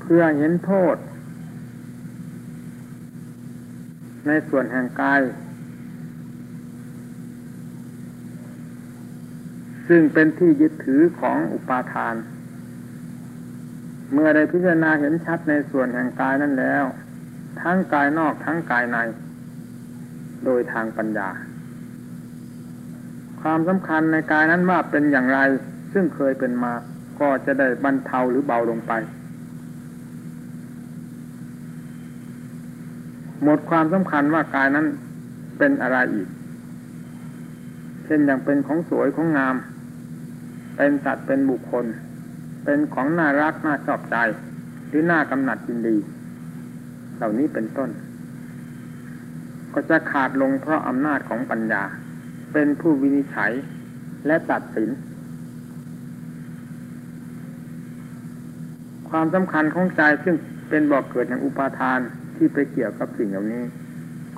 เพื่อเห็นโทษ ในส่วนแห่งกาย ซึ่งเป็นที่ยึดถือของอุปาทาน เมื่อได้พิจารณาเห็นชัดในส่วนแห่งกายนั้นแล้ว ทั้งกายนอกทั้งกายใน โดยทางปัญญา ความสำคัญในกายนั้นว่าเป็นอย่างไร ซึ่งเคยเป็นมาก็จะได้บรรเทาหรือเบาลงไป หมดความสำคัญว่ากายนั้นเป็นอะไรอีก เช่นอย่างเป็นของสวยของงาม เป็นสัตว์เป็นบุคคล เป็นของน่ารักน่าชอบใจ หรือน่ากำหนัดยินดี เหล่านี้เป็นต้น ก็จะขาดลงเพราะอำนาจของปัญญา เป็นผู้วินิจฉัยและตัดสิน ความสำคัญของใจซึ่งเป็นบ่อกเกิดแห่งอุปาทาน ที่ไปเกี่ยวกับสิ่งเหล่านี้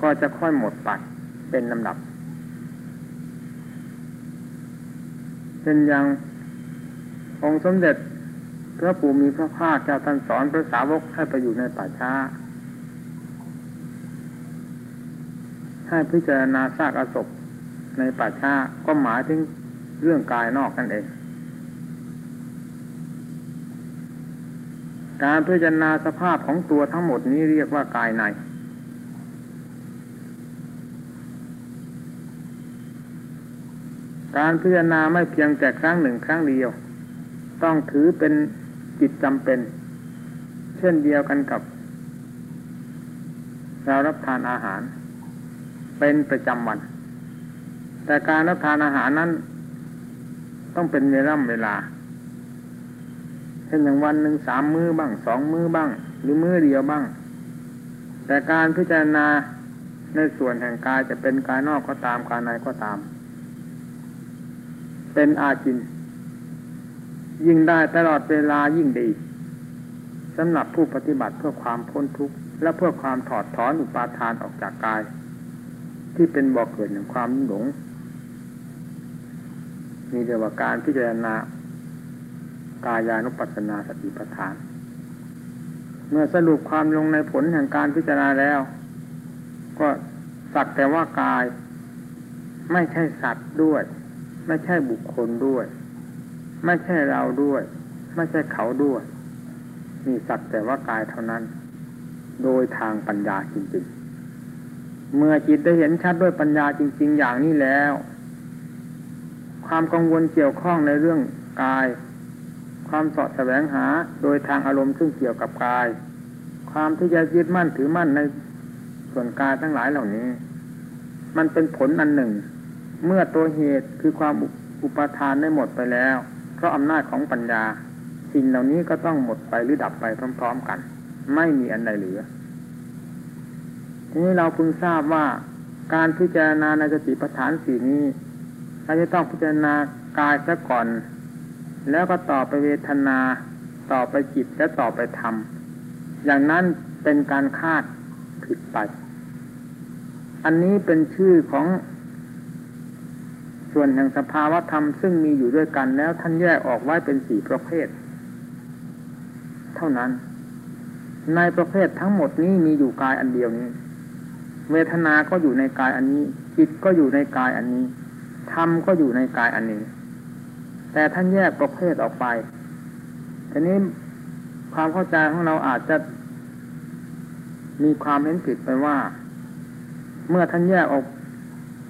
ก็จะค่อยหมดไปเป็นลำดับเป็นอย่างองค์สมเด็จพระปู่มีพระภาคเจ้าท่านสอนพระสาวกให้ไปอยู่ในป่าช้า ให้พิจารณาซากอศพในป่าช้าก็หมายถึงเรื่องกายนอกนั่นเอง การพิจารณาสภาพของตัวทั้งหมดนี้เรียกว่ากายใน การพิจารณาไม่เพียงแต่ครั้งหนึ่งครั้งเดียว ต้องถือเป็นจิตจำเป็น เช่นเดียวกันกับ เรารับทานอาหาร เป็นประจำวัน แต่การรับทานอาหารนั้น ต้องเป็นเวลาเวลา ช่นอย่างวันหนึ่งสามมือบ้างสองมือบ้าง หรือมือเดียวบ้าง แต่การพิจารณาในส่วนแห่งกายจะเป็นกายนอกก็ตามกายในก็ตาม เป็นอาจิน ยิ่งได้ตลอดเวลายิ่งดีสำหรับผู้ปฏิบัติเพื่อความพ้นทุกข์และเพื่อความถอดถอนอุปาทานออกจากกาย ที่เป็นบ่อกเกิดแห่งความหลงมีเรียกว่าการพิจารณา กายานุปัสสนาสติปัฏฐาน เมื่อสรุปความลงในผลแห่งการพิจารณาแล้ว ก็สักแต่ว่ากาย ไม่ใช่สัตว์ด้วย ไม่ใช่บุคคลด้วย ไม่ใช่เราด้วย ไม่ใช่เขาด้วย มีสักแต่ว่ากายเท่านั้น โดยทางปัญญาจริงๆ เมื่อจิตได้เห็นชัดด้วยปัญญาจริง ๆ อย่างนี้แล้ว ความกังวลเกี่ยวข้องในเรื่องกาย ความสอดแสวงหาโดยทางอารมณ์ซึ่งเกี่ยวกับกาย ความที่จะยึดมั่นถือมั่นในส่วนกายทั้งหลายเหล่านี้ มันเป็นผลอันหนึ่ง เมื่อตัวเหตุคือความอุปทานได้หมดไปแล้ว เพราะอำนาจของปัญญา สิ่งเหล่านี้ก็ต้องหมดไปหรือดับไปพร้อม ๆ กัน ไม่มีอันใดเหลือ ทีนี้เราพึงทราบว่าการพิจารณาในสติปัฏฐานสี่นี้เราจะต้องพิจารณากายซะก่อน แล้วก็ต่อไปเวทนา ต่อไปจิตและต่อไปธรรม อย่างนั้นเป็นการคาดผิดไป อันนี้เป็นชื่อของส่วนแห่งสภาวธรรมซึ่งมีอยู่ด้วยกันแล้วท่านแยกออกไว้เป็นสี่ประเภท เท่านั้น ในประเภททั้งหมดนี้มีอยู่กายอันเดียวนี้ เวทนาก็อยู่ในกายอันนี้ จิตก็อยู่ในกายอันนี้ธรรมก็อยู่ในกายอันนี้ แต่ท่านแยกประเภทออกไปทีนี้ความเข้าใจของเราอาจจะมีความเห็นผิดไปว่า เมื่อท่านแยกออก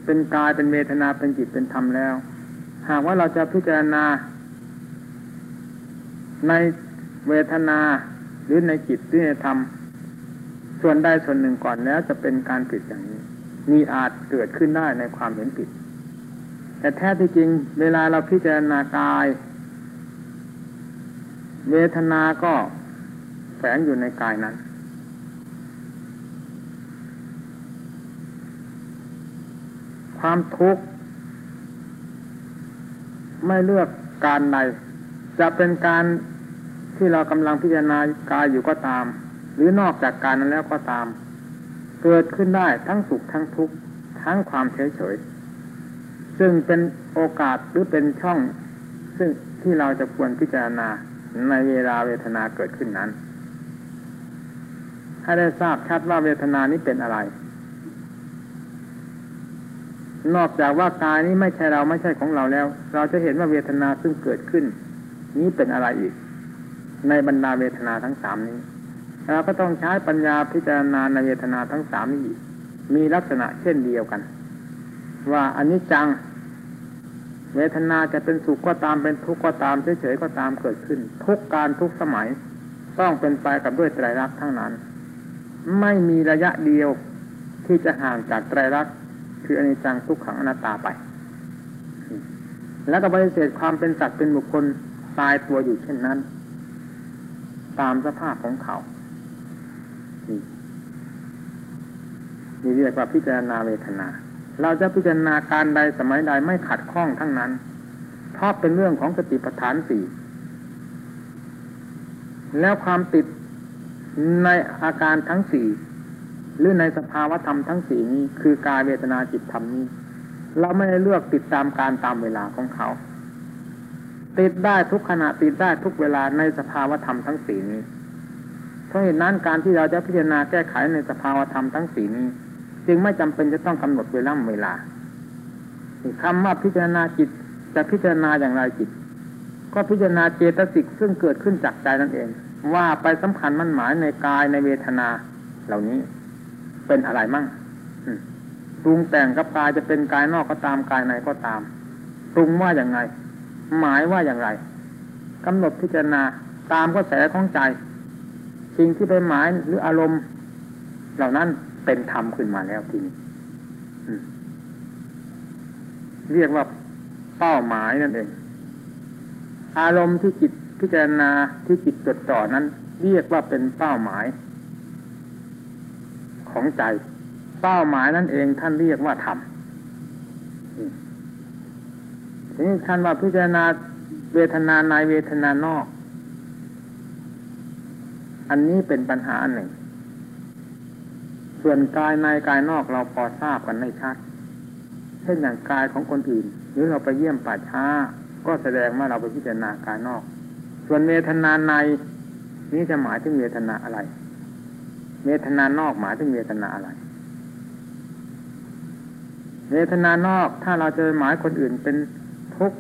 เป็นกายเป็นเวทนาเป็นจิตเป็นธรรมแล้ว หากว่าเราจะพิจารณา ในเวทนาหรือในจิตหรือในธรรม ส่วนใดส่วนหนึ่งก่อนแล้วจะเป็นการผิดอย่างนี้ มีอาจเกิดขึ้นได้ในความเห็นผิด แต่แท้ที่จริง เวลาเราพิจารณากาย เวทนาก็แฝงอยู่ในกายนั้น ความทุกข์ไม่เลือกการใด จะเป็นการที่เรากำลังพิจารณากายอยู่ก็ตาม หรือนอกจากการนั้นแล้วก็ตาม เกิดขึ้นได้ทั้งสุขทั้งทุกข์ทั้งความเฉยเฉย ซึ่งเป็นโอกาสหรือเป็นช่อง ซึ่งที่เราจะควรพิจารณาในเวลาเวทนาเกิดขึ้นนั้น ให้ได้ทราบชัดว่าเวทนานี้เป็นอะไร นอกจากว่ากายนี้ไม่ใช่เราไม่ใช่ของเราแล้ว เราจะเห็นว่าเวทนาซึ่งเกิดขึ้น นี้เป็นอะไรอีก ในบรรดาเวทนาทั้งสามนี้เราก็ต้องใช้ปัญญาพิจารณาในเวทนาทั้งสามนี้มีลักษณะเช่นเดียวกัน ว่าอันนี้จัง เวทนาจะเป็นสุขก็ตามเป็นทุกข์ก็ตามเฉยๆก็ตามเกิดขึ้น ทุกการทุกสมัยต้องเป็นไปกับด้วยไตรลักษณ์ทั้งนั้น ไม่มีระยะเดียวที่จะห่างจากไตรลักษณ์คืออนิจจังทุกขังอนัตตาไป แล้วก็ปฏิเสธความเป็นสัตว์เป็นบุคคลตายตัวอยู่เช่นนั้น ตามสภาพของเขานี่เรียกว่าพิจารณาเวทนา เราจะพิจารณาการใดสมัยใดไม่ขัดข้องทั้งนั้นเพราะเป็นเรื่องของสติปัฏฐานสี่แล้วความติดในอาการทั้งสี่หรือในสภาวธรรมทั้งสี่นี้ คือกายเวทนาจิตธรรมนี้ เราไม่ได้เลือกติดตามการตามเวลาของเขา ติดได้ทุกขณะติดได้ทุกเวลาในสภาวธรรมทั้งสี่นี้เพราะเหตุนั้นการที่เราจะพิจารณาแก้ไขในสภาวธรรมทั้งสี่นี้ จึงไม่จำเป็นจะต้องกำหนดเวลาเวลาคำว่าพิจารณาจิตจะพิจารณาอย่างไรจิต ก็พิจารณาเจตสิกซึ่งเกิดขึ้นจากใจนั่นเอง ว่าไปสำคัญมั่นหมายในกายในเวทนาเหล่านี้ เป็นอะไรมั่งปรุงแต่งกับกายจะเป็นกายนอกก็ตามกายในก็ตามปรุงว่าอย่างไงหมายว่าอย่างไรกำหนดพิจารณาตามกระแสของใจ สิ่งที่ไปหมายหรืออารมณ์ เหล่านั้น เป็นธรรมขึ้นมาแล้วทีนี้เรียกว่าเป้าหมายนั่นเอง อารมณ์ที่จิตพิจารณาที่จิตจดจ่อนั้น เรียกว่าเป็นเป้าหมาย ของใจ เป้าหมายนั่นเองท่านเรียกว่าธรรมทีนี้ท่านว่าพิจารณาเวทนาในเวทนานอก อันนี้เป็นปัญหาหนึ่ง ส่วนกายในกายนอกเราพอทราบกันไม่ชัด เช่นอย่างกายของคนอื่น หรือเราไปเยี่ยมป่าช้า ก็แสดงว่าเราไปพิจารณากายนอก ส่วนเวทนาในนี้จะหมายถึงเวทนาอะไรเวทนานอกหมายถึงเวทนาอะไรเวทนานอกถ้าเราจะหมายคนอื่นเป็นทุกข์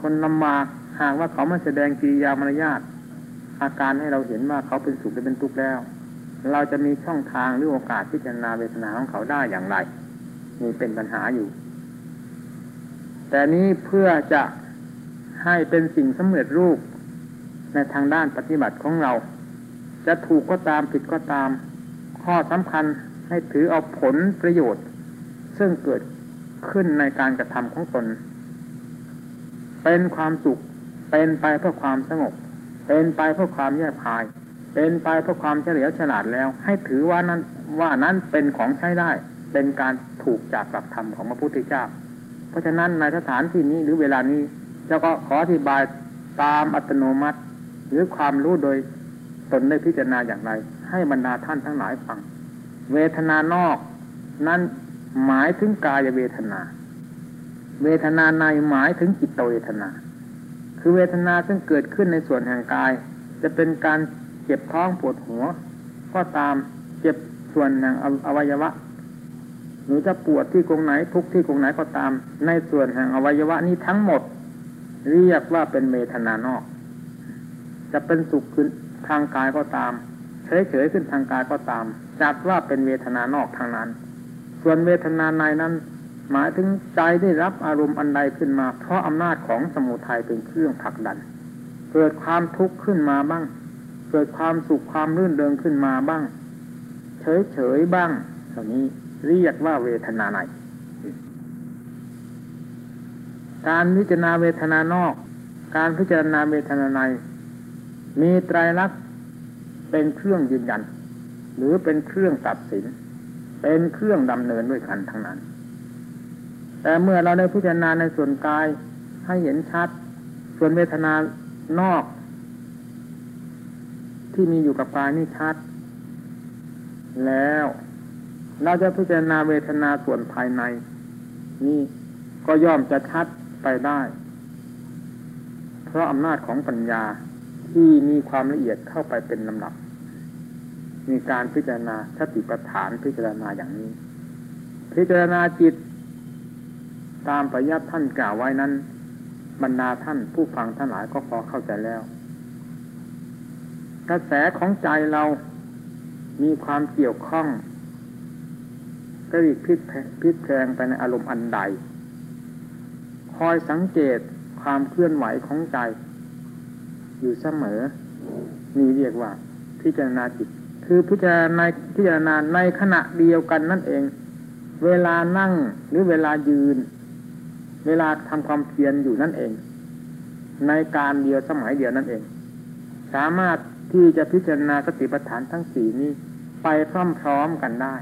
คนลำบากหากว่าเขามาแสดงกิริยามารยาทอาการให้เราเห็นว่าเขาเป็นสุขหรือเป็นทุกข์แล้ว เราจะมีช่องทางหรือโอกาสพิจารณาเวทนาของเขาได้อย่างไรนี่เป็นปัญหาอยู่ แต่นี้เพื่อจะให้เป็นสิ่งสำเร็จรูปในทางด้านปฏิบัติของเรา จะถูกก็ตามผิดก็ตาม ข้อสำคัญให้ถือเอาผลประโยชน์ ซึ่งเกิดขึ้นในการกระทำของตน เป็นความสุข เป็นไปเพื่อความสงบ เป็นไปเพื่อความแยบคาย เป็นไปเพื่อความเฉลียวฉลาดแล้ว ให้ถือว่านั้นว่านั้นเป็นของใช้ได้ เป็นการถูกจากหลักธรรมของพระพุทธเจ้า เพราะฉะนั้นในสถานที่นี้หรือเวลานี้เจ้าก็ขออธิบายตามอัตโนมัติ หรือความรู้โดยตนได้พิจารณาอย่างไร ให้บรรดาท่านทั้งหลายฟัง เวทนานอก นั้นหมายถึงกายเวทนา เวทนาในหมายถึงจิตเวทนา คือเวทนาซึ่งเกิดขึ้นในส่วนแห่งกาย จะเป็นการ จ็บท้องปวดหัว ก็ตามเจ็บส่วนแห่งอวัยวะ หรือจะปวดที่กรงไหนทุกที่กรงไหนก็ตาม ในส่วนแห่งอวัยวะนี้ทั้งหมด เรียกว่าเป็นเวทนานอก จะเป็นสุขขึ้นทางกายก็ตามเฉยๆขึ้นทางกายก็ตาม จัดว่าเป็นเวทนานอกทางนั้น ส่วนเวทนาในนั้น หมายถึงใจได้รับอารมณ์อันใดขึ้นมา เพราะอำนาจของสมุทัยเป็นเครื่องผลักดัน เกิดความทุกข์ขึ้นมาบ้าง เกิดความสุขความรื่นเริงขึ้นมาบ้าง เฉยเฉยบ้างเหล่านี้เรียกว่าเวทนาในการพิจารณาเวทนานอก การพิจารณาเวทนาใน มีไตรลักษณ์เป็นเครื่องยืนยัน หรือเป็นเครื่องตัดสิน เป็นเครื่องดำเนินด้วยกันทั้งนั้น แต่เมื่อเราได้พิจารณาในส่วนกายให้เห็นชัด ส่วนเวทนานอก ที่มีอยู่กับกายนี่ชัด แล้วเราจะพิจารณาเวทนาส่วนภายใน นี่ก็ย่อมจะชัดไปได้ เพราะอำนาจของปัญญาที่มีความละเอียดเข้าไปเป็นลำดับ มีการพิจารณาสติปัฏฐานพิจารณาอย่างนี้ พิจารณาจิต ตามประยัติท่านกล่าวไว้นั้น บรรดาท่านผู้ฟังทั้งหลายก็พอเข้าใจแล้ว กระแสของใจเรามีความเกี่ยวข้องกระดิกพิษพิษแพงไปในอารมณ์อันใด คอยสังเกตความเคลื่อนไหวของใจ อยู่เสมอ มีเรียกว่า พิจารณาจิต คือพิจารณาพิจารณาในขณะเดียวกันนั่นเอง เวลานั่งหรือเวลายืน เวลาทำความเพียรอยู่นั่นเอง ในการเดียวสมัยเดียวนั่นเอง สามารถ ที่จะพิจารณาสติปัฏฐานทั้งสี่นี้ไปพร้อมๆกันได้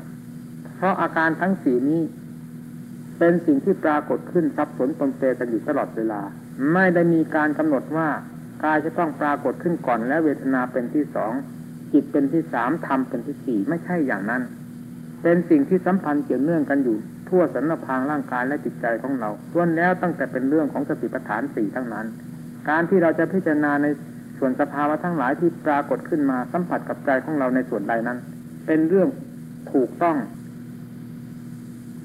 เพราะอาการทั้งสี่นี้ เป็นสิ่งที่ปรากฏขึ้นซับสนตนเตกันอยู่ตลอดเวลา ไม่ได้มีการกำหนดว่ากายจะต้องปรากฏขึ้นก่อนและเวทนาเป็นที่สองจิตเป็นที่สามธรรมเป็นที่สี่ไม่ใช่อย่างนั้น เป็นสิ่งที่สัมพันธ์เกี่ยวเนื่องกันอยู่ ทั่วสันพางร่างกายและจิตใจของเราล้วนแล้วตั้งแต่เป็นเรื่องของสติปัฏฐานสี่ทั้งนั้น การที่เราจะพิจารณาใน ส่วนสภาวะทั้งหลายที่ปรากฏขึ้นมาสัมผัสกับใจของเราในส่วนใดนั้น เป็นเรื่องถูกต้อง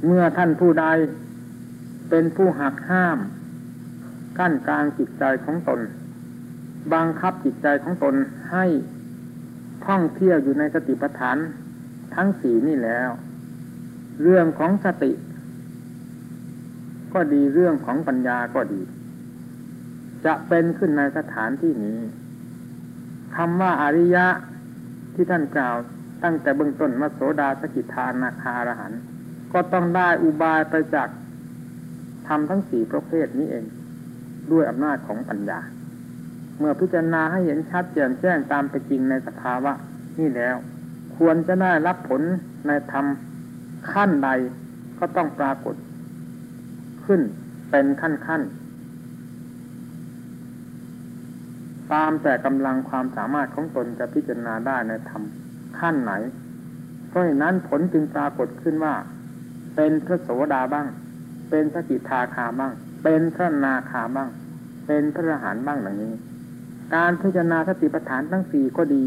เมื่อท่านผู้ใดเป็นผู้หักห้าม กั้นกลางจิตใจของตน บังคับจิตใจของตนให้ท่องเที่ยวอยู่ในสติปัฏฐานทั้งสี่นี่แล้ว เรื่องของสติ ก็ดีเรื่องของปัญญาก็ดี จะเป็นขึ้นในสถานที่นี้ คำว่าอริยะที่ท่านกล่าวตั้งแต่เบื้องต้นมาโสดาสกิทานาคารหันก็ต้องได้อุบายไปจากทำทั้งสี่ประเภทนี้เอง ด้วยอำนาจของปัญญา เมื่อพิจารณาให้เห็นชัดแจ่มแจ้งตามไปจริงในสภาวะ นี่แล้ว ควรจะได้รับผลในธรรมขั้นใดก็ต้องปรากฏ ขึ้นเป็นขั้นขั้น ตามแต่กำลังความสามารถของตนจะพิจารณาได้ในธรรมขั้นไหน เพราะฉะนั้นผลจึงปรากฏขึ้นว่า เป็นพระโสดาบ้าง เป็นพระกิทาคาบ้าง เป็นพระนาคาบ้าง เป็นพระอรหันต์บ้างอย่างนี้ การพิจารณาสติปัฏฐานทั้งสี่ก็ดี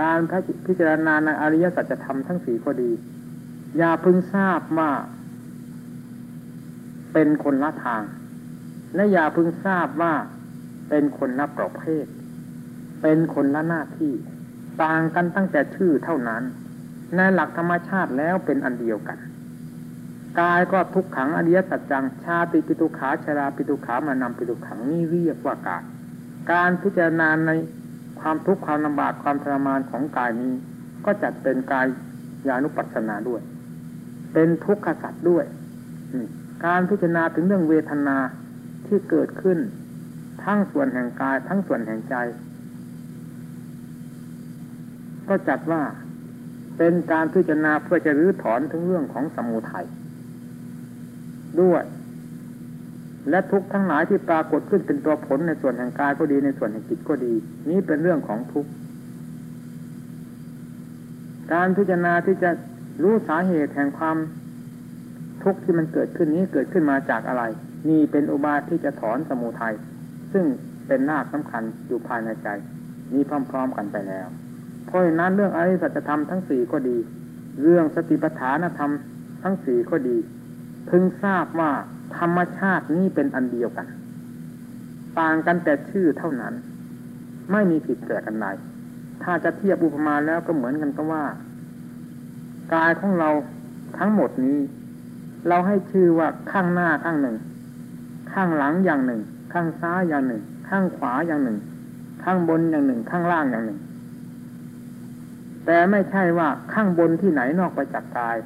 การพิจารณาในอริยสัจธรรมทั้งสี่ก็ดี อย่าพึงทราบว่าเป็นคนละทาง และอย่าพึงทราบว่า เป็นคนละประเภท เป็นคนละหน้าที่ ต่างกันตั้งแต่ชื่อเท่านั้น ในหลักธรรมชาติแล้วเป็นอันเดียวกัน กายก็ทุกขังอริยสัจจัง ชาติปิตุขาชราปิตุขามานำปิตุขังนี่เรียกว่ากาย การพิจารณาในความทุกข์ความลำบากความทรมานของกายนี้ ก็จัดเป็นกายยานุปัสสนาด้วย เป็นทุกขสัตว์ด้วย การพิจารณาถึงเรื่องเวทนาที่เกิดขึ้น ทั้งส่วนแห่งกาย ทั้งส่วนแห่งใจ ก็จัดว่าเป็นการพิจารณาเพื่อจะรื้อถอนถึงเรื่องของสมุทัยด้วย และทุกทั้งหลายที่ปรากฏขึ้นเป็นตัวผลในส่วนแห่งกายก็ดีในส่วนแห่งจิตก็ดี นี้เป็นเรื่องของทุกการพิจารณาที่จะรู้สาเหตุแห่งความทุกข์ที่มันเกิดขึ้นนี้เกิดขึ้นมาจากอะไร นี่เป็นอุบายที่จะถอนสมุทัย ซึ่งเป็นหน้าสำคัญอยู่ภายในใจ นี้พร้อม ๆ กันไปแล้ว เพราะฉะนั้นเรื่องอริสัจธรรมทั้งสี่ก็ดี เรื่องสติปัฏฐานธรรมทั้งสี่ก็ดี พึงทราบว่าธรรมชาตินี้เป็นอันเดียวกัน ต่างกันแต่ชื่อเท่านั้น ไม่มีผิดแปลกกันใดถ้าจะเทียบอุปมาแล้วก็เหมือนกันก็ว่ากายของเราทั้งหมดนี้ เราให้ชื่อว่าข้างหน้าข้างหนึ่ง ข้างหลังอย่างหนึ่ง ข้างซ้ายอย่างหนึ่ง ข้างขวาอย่างหนึ่ง ข้างบนอย่างหนึ่ง ข้างล่างอย่างหนึ่ง แต่ไม่ใช่ว่าข้างบนที่ไหนนอกไปจากกาย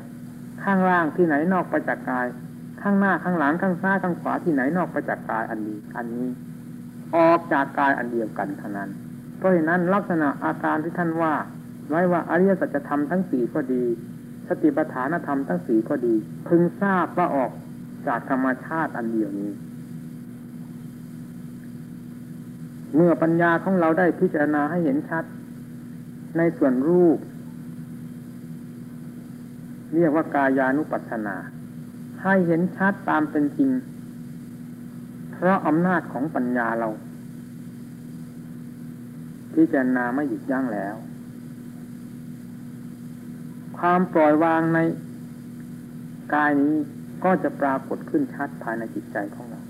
ข้างล่างที่ไหนนอกไปจากกาย ข้างหน้าข้างหลังข้างซ้ายข้างขวาที่ไหนนอกไปจากกายอันนี้ อันนี้ ออกจากกายอันเดียวกันเท่านั้น เพราะฉะนั้นลักษณะอาการที่ท่านว่า ไว้ว่าอริยสัจธรรมทั้งสี่ก็ดี สติปัฏฐานธรรมทั้งสี่ก็ดี พึงทราบว่าออกจากธรรมชาติอันเดียวนี้ เมื่อปัญญาของเราได้พิจารณาให้เห็นชัด ในส่วนรูป เรียกว่ากายานุปัสสนา ให้เห็นชัดตามเป็นจริง เพราะอำนาจของปัญญาเรา พิจารณาไม่หยุดยั้งแล้ว ความปล่อยวางในกายนี้ก็จะปรากฏขึ้นชัดภายในจิตใจของเรา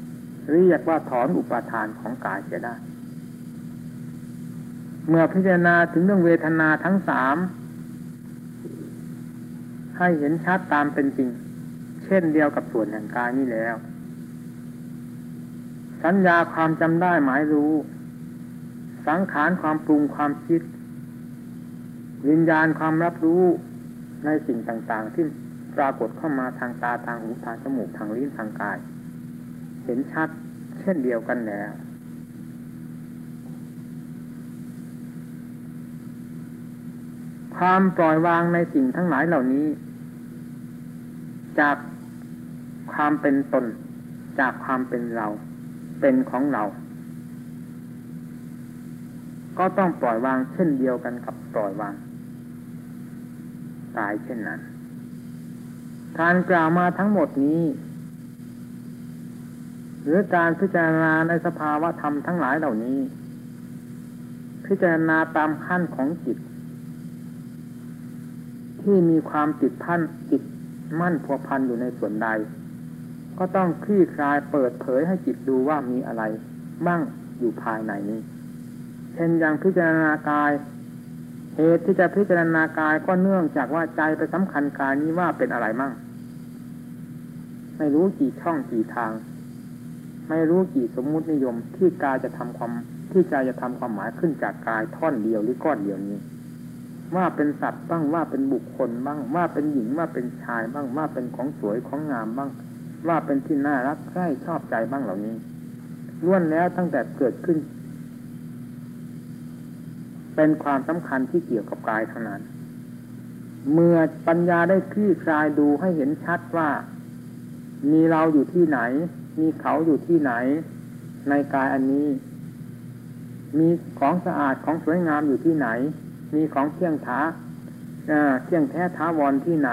เรียกว่าถอนอุปาทานของกายเสียได้ เมื่อพิจารณาถึงเรื่องเวทนาทั้งสามให้เห็นชัดตามเป็นจริง เช่นเดียวกับส่วนแห่งกายนี้แล้ว สัญญาความจำได้หมายรู้ สังขารความปรุงความคิด วิญญาณความรับรู้ในสิ่งต่างๆ ที่ปรากฏเข้ามาทางตาทางหูทางจมูกทางลิ้นทางกาย เห็นชัด เช่นเดียวกันแล้ว ความปล่อยวางในสิ่งทั้งหลายเหล่านี้ จากความเป็นตน จากความเป็นเรา เป็นของเรา ก็ต้องปล่อยวางเช่นเดียวกันกับปล่อยวาง ตายเช่นนั้นการกล่าวมาทั้งหมดนี้ หรือการพิจารณาในสภาวะธรรมทั้งหลายเหล่านี้ พิจารณาตามขั้นของจิต ที่มีความติดพันติดมั่นพัวพันอยู่ในส่วนใด ก็ต้องคลี่คลายเปิดเผยให้จิตดูว่ามีอะไร บ้างอยู่ภายในนี้ เช่นอย่างพิจารณากาย เหตุที่จะพิจารณากายก็เนื่องจากว่าใจไปสำคัญกายนี้ว่าเป็นอะไรมั่ง ไม่รู้กี่ช่องกี่ทาง ไม่รู้กี่สมมุตินิยมที่กายจะทำความที่ใจจะทำความหมายขึ้นจากกายท่อนเดียวหรือก้อนเดียวนี้ ว่าเป็นสัตว์บ้างว่าเป็นบุคคลบ้างว่าเป็นหญิงว่าเป็นชายบ้างว่าเป็นของสวยของงามบ้าง ว่าเป็นที่น่ารักใคร่ชอบใจบ้างเหล่านี้ล้วนแล้วตั้งแต่เกิดขึ้น เป็นความสำคัญที่เกี่ยวกับกายทั้งนั้น เมื่อปัญญาได้คลี่คลายดูให้เห็นชัดว่า มีเราอยู่ที่ไหน มีเขาอยู่ที่ไหน ในกายอันนี้ มีของสะอาดของสวยงามอยู่ที่ไหน มีของเที่ยงท้าเที่ยงแท้ท้าวรที่ไหน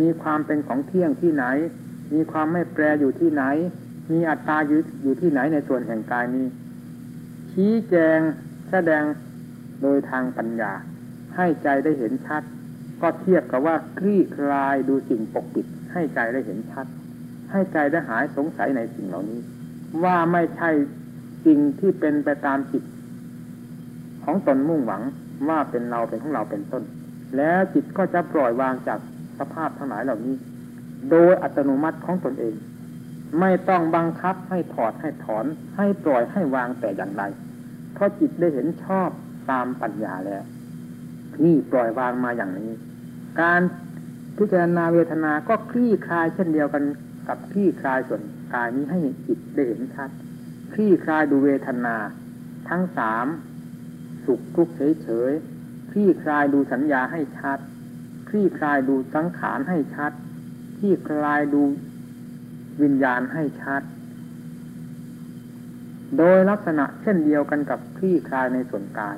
มีความเป็นของเที่ยงที่ไหน มีความไม่แปรอยู่ที่ไหน มีอัตตาอยู่อยู่ที่ไหนในส่วนแห่งกายนี้ ชี้แจงแสดงโดยทางปัญญา ให้ใจได้เห็นชัด ก็เทียบกับว่าคลี่คลายดูสิ่งปกปิด ให้ใจได้เห็นชัด ให้ใจได้หายสงสัยในสิ่งเหล่านี้ ว่าไม่ใช่สิ่งที่เป็นไปตามจิตของตนมุ่งหวัง ว่าเป็นเราเป็นของเราเป็นต้น แล้วจิตก็จะปล่อยวางจากสภาพทั้งหลายเหล่านี้ โดยอัตโนมัติของตนเอง ไม่ต้องบังคับให้ถอดให้ถอน ให้ปล่อยให้วางแต่อย่างไร เพราะจิตได้เห็นชอบตามปัญญาแล้ว นี่ปล่อยวางมาอย่างนี้ การพิจารณาเวทนาก็คลี่คลายเช่นเดียวกันกับคลี่คลายส่วนกายนี้ให้จิตได้เห็นชัดคลี่คลายดูเวทนา ทั้งสาม สุขทุกข์เฉยๆคลี่คลายดูสัญญาให้ชัดคลี่คลายดูสังขารให้ชัดคลี่คลายดูวิญญาณให้ชัด โดยลักษณะเช่นเดียวกันกับคลี่คลายในส่วนกาย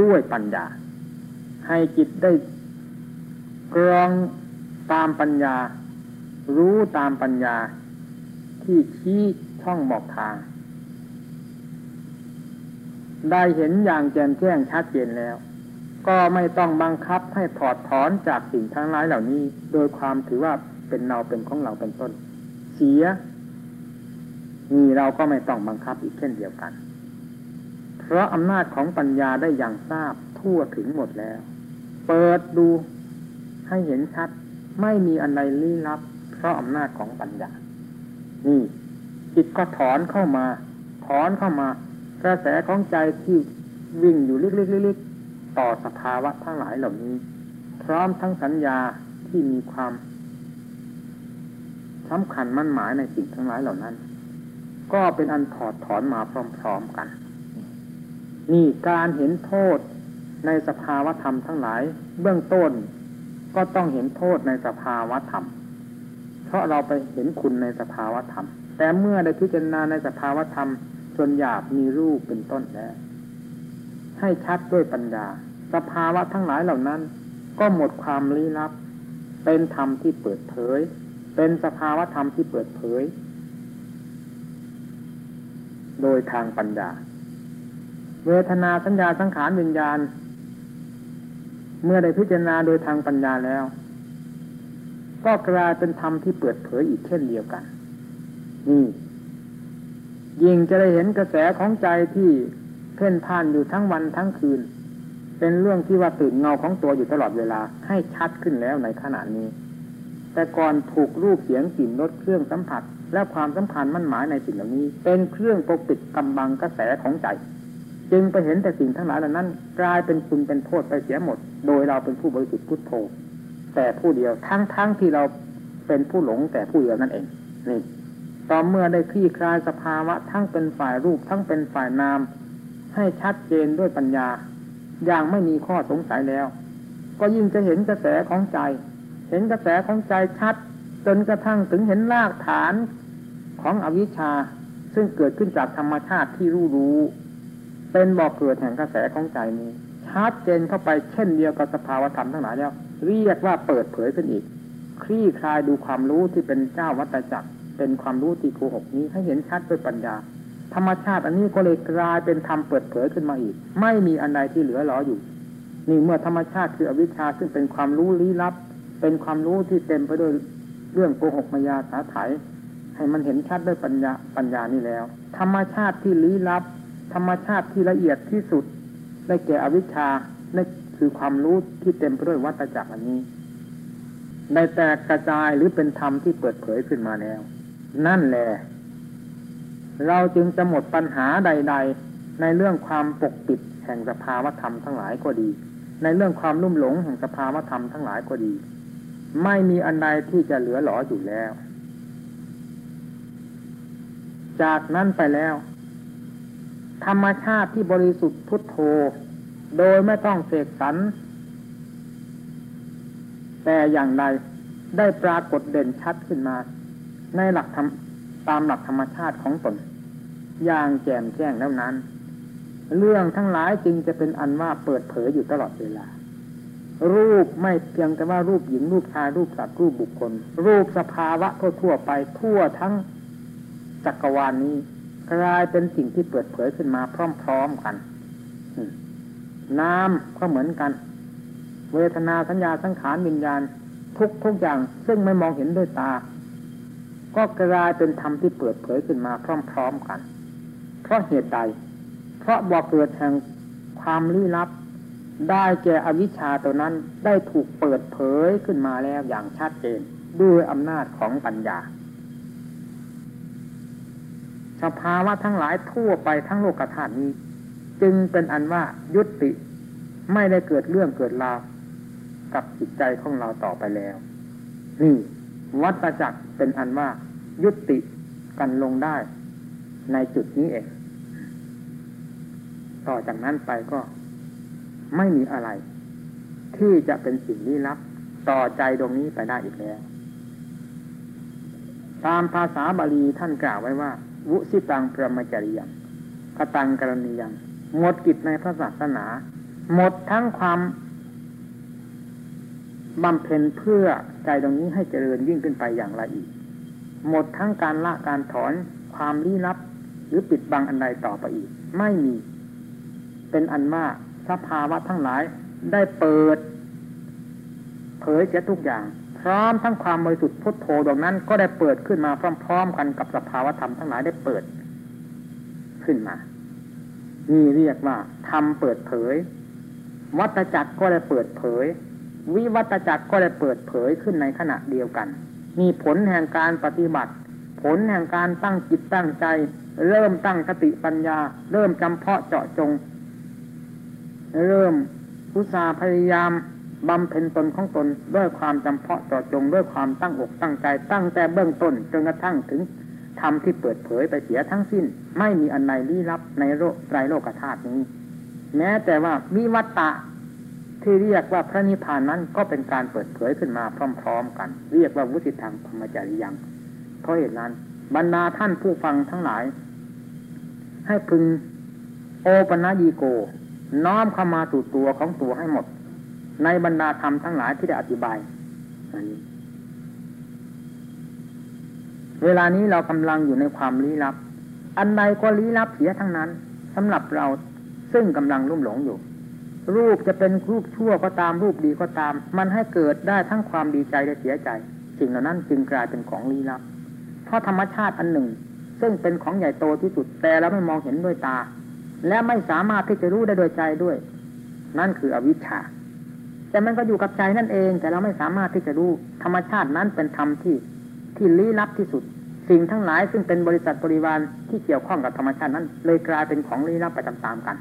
ด้วยปัญญา ให้จิตได้กรองตามปัญญา รู้ตามปัญญา ที่ชี้ช่องบอกทาง ได้เห็นอย่างแจ่มแจ้งชัดเจนแล้ว ก็ไม่ต้องบังคับให้ถอดถอนจากสิ่งทั้งหลายเหล่านี้ โดยความถือว่าเป็นเราเป็นของเราเป็นต้น เสียนี่เราก็ไม่ต้องบังคับอีกเช่นเดียวกัน เพราะอำนาจของปัญญาได้อย่างทราบทั่วถึงหมดแล้ว เปิดดูให้เห็นชัด ไม่มีอะไรลี้ลับ เพราะอำนาจของปัญญา นี่จิตก็ถอนเข้ามา ถอนเข้ามา กระแสของใจที่วิ่งอยู่ลึกๆๆต่อสภาวะทั้งหลายเหล่านี้ พร้อมทั้งสัญญาที่มีความสำคัญมั่นหมายในสิ่งทั้งหลายเหล่านั้น ก็เป็นอันถอดถอนมาพร้อมๆกัน นี่การเห็นโทษในสภาวะธรรมทั้งหลาย เบื้องต้นก็ต้องเห็นโทษในสภาวะธรรม เพราะเราไปเห็นคุณในสภาวะธรรม แต่เมื่อได้พิจารณาในสภาวะธรรม ส่วนหยาบมีรูปเป็นต้นแล้ว ให้ชัดด้วยปัญญา สภาวะทั้งหลายเหล่านั้น ก็หมดความลี้ลับ เป็นธรรมที่เปิดเผย เป็นสภาวะธรรมที่เปิดเผย โดยทางปัญญา เวทนาสัญญาสังขารวิญญาณ เมื่อได้พิจารณาโดยทางปัญญาแล้ว ก็กลายเป็นธรรมที่เปิดเผยอีกเช่นเดียวกันนี่ ยิ่งจะได้เห็นกระแสของใจที่เพ่นพ่านอยู่ทั้งวันทั้งคืน เป็นเรื่องที่ว่าตื่นเงาของตัวอยู่ตลอดเวลาให้ชัดขึ้นแล้วในขณะนี้ แต่ก่อนถูกรูปเสียงกลิ่นรสเครื่องสัมผัส และความสำคัญมั่นหมายในสิ่งเหล่านี้ เป็นเครื่องปกปิดกำบังกระแสของใจ จึงไปเห็นแต่สิ่งทั้งหลายเหล่านั้น กลายเป็นคุณเป็นโทษไปเสียหมด โดยเราเป็นผู้บริสุทธิ์พุทโธแต่ผู้เดียวทั้งๆทที่เราเป็นผู้หลงแต่ผู้เดียวนั่นเองนี่ ต่อเมื่อได้คลี่คลายสภาวะทั้งเป็นฝ่ายรูปทั้งเป็นฝ่ายนาม ให้ชัดเจนด้วยปัญญา อย่างไม่มีข้อสงสัยแล้ว ก็ยิ่งจะเห็นกระแสของใจ เห็นกระแสของใจชัด จนกระทั่งถึงเห็นรากฐานของอวิชชา ซึ่งเกิดขึ้นจากธรรมชาติที่รู้รู้ เป็นบ่อกเกิดแห่งกระแสของใจนี้ชัดเจนเข้าไปเช่นเดียวกับสภาวธรรมทั้งหลายแล้ว เรียกว่าเปิดเผยขึ้นอีก คลี่คลายดูความรู้ที่เป็นเจ้าวัตจักร เป็นความรู้ที่โกหกนี้ให้เห็นชัดด้วยปัญญา ธรรมชาติอันนี้ก็เลยกลายเป็นธรรมเปิดเผยขึ้นมาอีก ไม่มีอันใดที่เหลือหลออยู่ นี่เมื่อธรรมชาติคืออวิชชาซึ่งเป็นความรู้ลี้ลับ เป็นความรู้ที่เต็มไปด้วยเรื่องโกหกมายาสาไถให้มันเห็นชัดด้วยปัญญาปัญญานี่แล้ว ธรรมชาติที่ลี้ลับ ธรรมชาติที่ละเอียดที่สุดได้แก่อวิชชานั่นคือความรู้ที่เต็มไปด้วยวัตจักรอันนี้ได้แตกกระจายหรือเป็นธรรมที่เปิดเผยขึ้นมาแล้ว นั่นแหละเราจึงจะหมดปัญหาใด ๆ ในเรื่องความปกปิดแห่งสภาวธรรมทั้งหลายก็ดี ในเรื่องความลุ่มหลงแห่งสภาวธรรมทั้งหลายก็ดี ไม่มีอันใดที่จะเหลือหลออยู่แล้ว จากนั้นไปแล้ว ธรรมชาติที่บริสุทธิ์พุทโธ โดยไม่ต้องเสกสรรแต่อย่างใดได้ปรากฏเด่นชัดขึ้นมา ในหลักธรรมตามหลักธรรมชาติของตน อย่างแจ่มแจ้งแล้วนั้น เรื่องทั้งหลายจึงจะเป็นอันว่าเปิดเผยอยู่ตลอดเวลา รูปไม่เพียงแต่ว่ารูปหญิงรูปชายรูปสัตว์รูปบุคคล รูปสภาวะทั่วๆไปทั่วทั้งจักรวาลนนี้กลายเป็นสิ่งที่เปิดเผยขึ้นมาพร้อมๆกัน น้ำก็เหมือนกัน เวทนาสัญญาสังขารวิญญาณ ทุกทุกอย่างซึ่งไม่มองเห็นด้วยตา ก็กลายเป็นธรรมที่เปิดเผยขึ้นมาพร้อมๆกัน เพราะเหตุใด เพราะบ่อเกิดแห่งความลี้ลับ ได้แก่อวิชชาตัวนั้นได้ถูกเปิดเผยขึ้นมาแล้วอย่างชัดเจนด้วยอำนาจของปัญญา สภาวะทั้งหลายทั่วไปทั้งโลกธาตุนี้ จึงเป็นอันว่ายุติไม่ได้เกิดเรื่องเกิดราวกับจิตใจของเราต่อไปแล้ว นี่ วัฏจักรเป็นอันว่า ยุติกันลงได้ ในจุดนี้เอง ต่อจากนั้นไปก็ไม่มีอะไร ที่จะเป็นสิ่งลี้ลับ ต่อใจตรงนี้ไปได้อีกแล้ว ตามภาษาบาลีท่านกล่าวไว้ว่า วุสิตังพระมจริยังกตังกรณียังหมดกิจในพระศาสนา หมดทั้งความบำเพ็ญเพื่อใจตรงนี้ให้เจริญยิ่งขึ้นไปอย่างละเอียด หมดทั้งการละการถอนความลี้ลับ หรือปิดบังอันใดต่อไปอีก ไม่มี เป็นอันมากสภาวะทั้งหลายได้เปิด เผยเสียทุกอย่าง พร้อมทั้งความบริสุทธิ์พุทโธดวงนั้น ก็ได้เปิดขึ้นมาพร้อมๆกันกับสภาวะธรรมทั้งหลายได้เปิด ขึ้นมานี่เรียกว่าธรรมเปิดเผย วัตจักรก็ได้เปิดเผย วิวัตจักรก็ได้เปิดเผยขึ้นในขณะเดียวกัน มีผลแห่งการปฏิบัติ ผลแห่งการตั้งจิตตั้งใจ เริ่มตั้งสติปัญญา เริ่มจำเพาะเจาะจง เริ่มอุตสาพยายามบำเพ็ญตนของตนด้วยความจำเพาะเจาะจงด้วยความตั้งอกตั้งใจ ตั้งแต่เบื้องต้นจนกระทั่งถึงธรรมที่เปิดเผยไปเสียทั้งสิ้น ไม่มีอันใดลี้ลับในโลกไตรโลกธาตุนี้ แม้แต่ว่าวิวัตตะ ที่เรียกว่าพระนิพพานนั้นก็เป็นการเปิดเผยขึ้นมาพร้อม ๆ กัน เรียกว่าวุสิธรรมธรรมจริยัง เพราะเหตุนั้น บรรดาท่านผู้ฟังทั้งหลาย ให้พึงโอปนายีโก น้อมเข้ามาสู่ตัวของตัวให้หมด ในบรรดาธรรมทั้งหลายที่ได้อธิบายอันนี้เวลานี้เรากำลังอยู่ในความลี้ลับ อันใดก็ลี้ลับเสียทั้งนั้นสำหรับเราซึ่งกำลังรุ่มหลงอยู่ รูปจะเป็นรูปชั่วก็ตามรูปดีก็ตาม มันให้เกิดได้ทั้งความดีใจและเสียใจสิ่งเหล่านั้นจึงกลายเป็นของลี้ลับเพราะธรรมชาติอันหนึ่ง ซึ่งเป็นของใหญ่โตที่สุดแต่เราไม่มองเห็นด้วยตา และไม่สามารถที่จะรู้ได้โดยใจด้วย นั่นคืออวิชชาแต่มันก็อยู่กับใจนั่นเอง แต่เราไม่สามารถที่จะรู้ธรรมชาตินั้นเป็นธรรมที่ที่ลี้ลับที่สุด สิ่งทั้งหลายซึ่งเป็นบริษัทบริวารที่เกี่ยวข้องกับธรรมชาตินั้น เลยกลายเป็นของลี้ลับไปตามๆกัน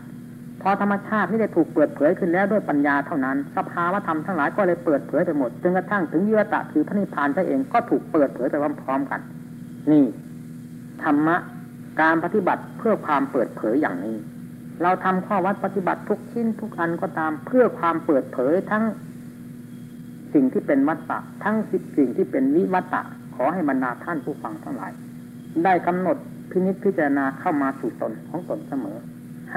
อธรรมชาตินี่ได้ถูกเปิดเผยขึ้นแล้วด้วยปัญญาเท่านั้น สภาวธรรมทั้งหลายก็เลยเปิดเผยไปหมดจนกระทั่งถึงยิวตะคือพระนิพพานซะเองก็ถูกเปิดเผยไปพร้อมๆกัน นี่ธรรมะการปฏิบัติเพื่อความเปิดเผยอย่างนี้ เราทำข้อวัดปฏิบัติทุกชิ้นทุกอันก็ตามเพื่อความเปิดเผยทั้งสิ่งที่เป็นวัตตะทั้งสิสิ่งที่เป็นวิวัตตะขอให้บรรดาท่านผู้ฟังทั้งหลาย ได้กำหนดพินิจพิจารณาเข้ามาสู่ตนของตนเสมอ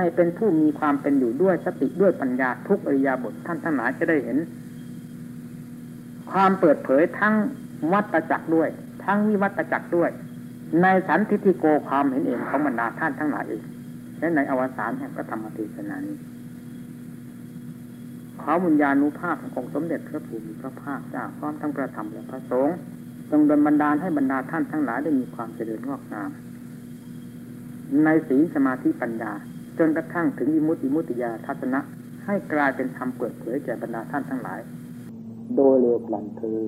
ให้เป็นผู้มีความเป็นอยู่ด้วยสติด้วยปัญญาทุกอริยาบทท่านทั้งหลายจะได้เห็น ความเปิดเผยทั้งวัตจักรด้วย ทั้งวิวัตจักรด้วย ในสันทิฏฐิโกความเห็นเองของบรรดาท่านทั้งหลายเองและในอวสานแห่งพระธรรมเทศนานี้ขอบุญญาณุภาพขององค์สมเด็จพระภูมิพระภาคเจ้าพร้อมทั้งพระธรรมและพระสงฆ์จงดลบันดาลให้บรรดาท่านทั้งหลายได้มีความเจริญงอกงาม ในศีลสมาธิปัญญา จนกระทั่งถึงอิมุตติมุตติยาทัศนะ ให้กลายเป็นธรรมเปิดเผยแก่บรรดาท่านทั้งหลาย โดยเร็วพลันเธอ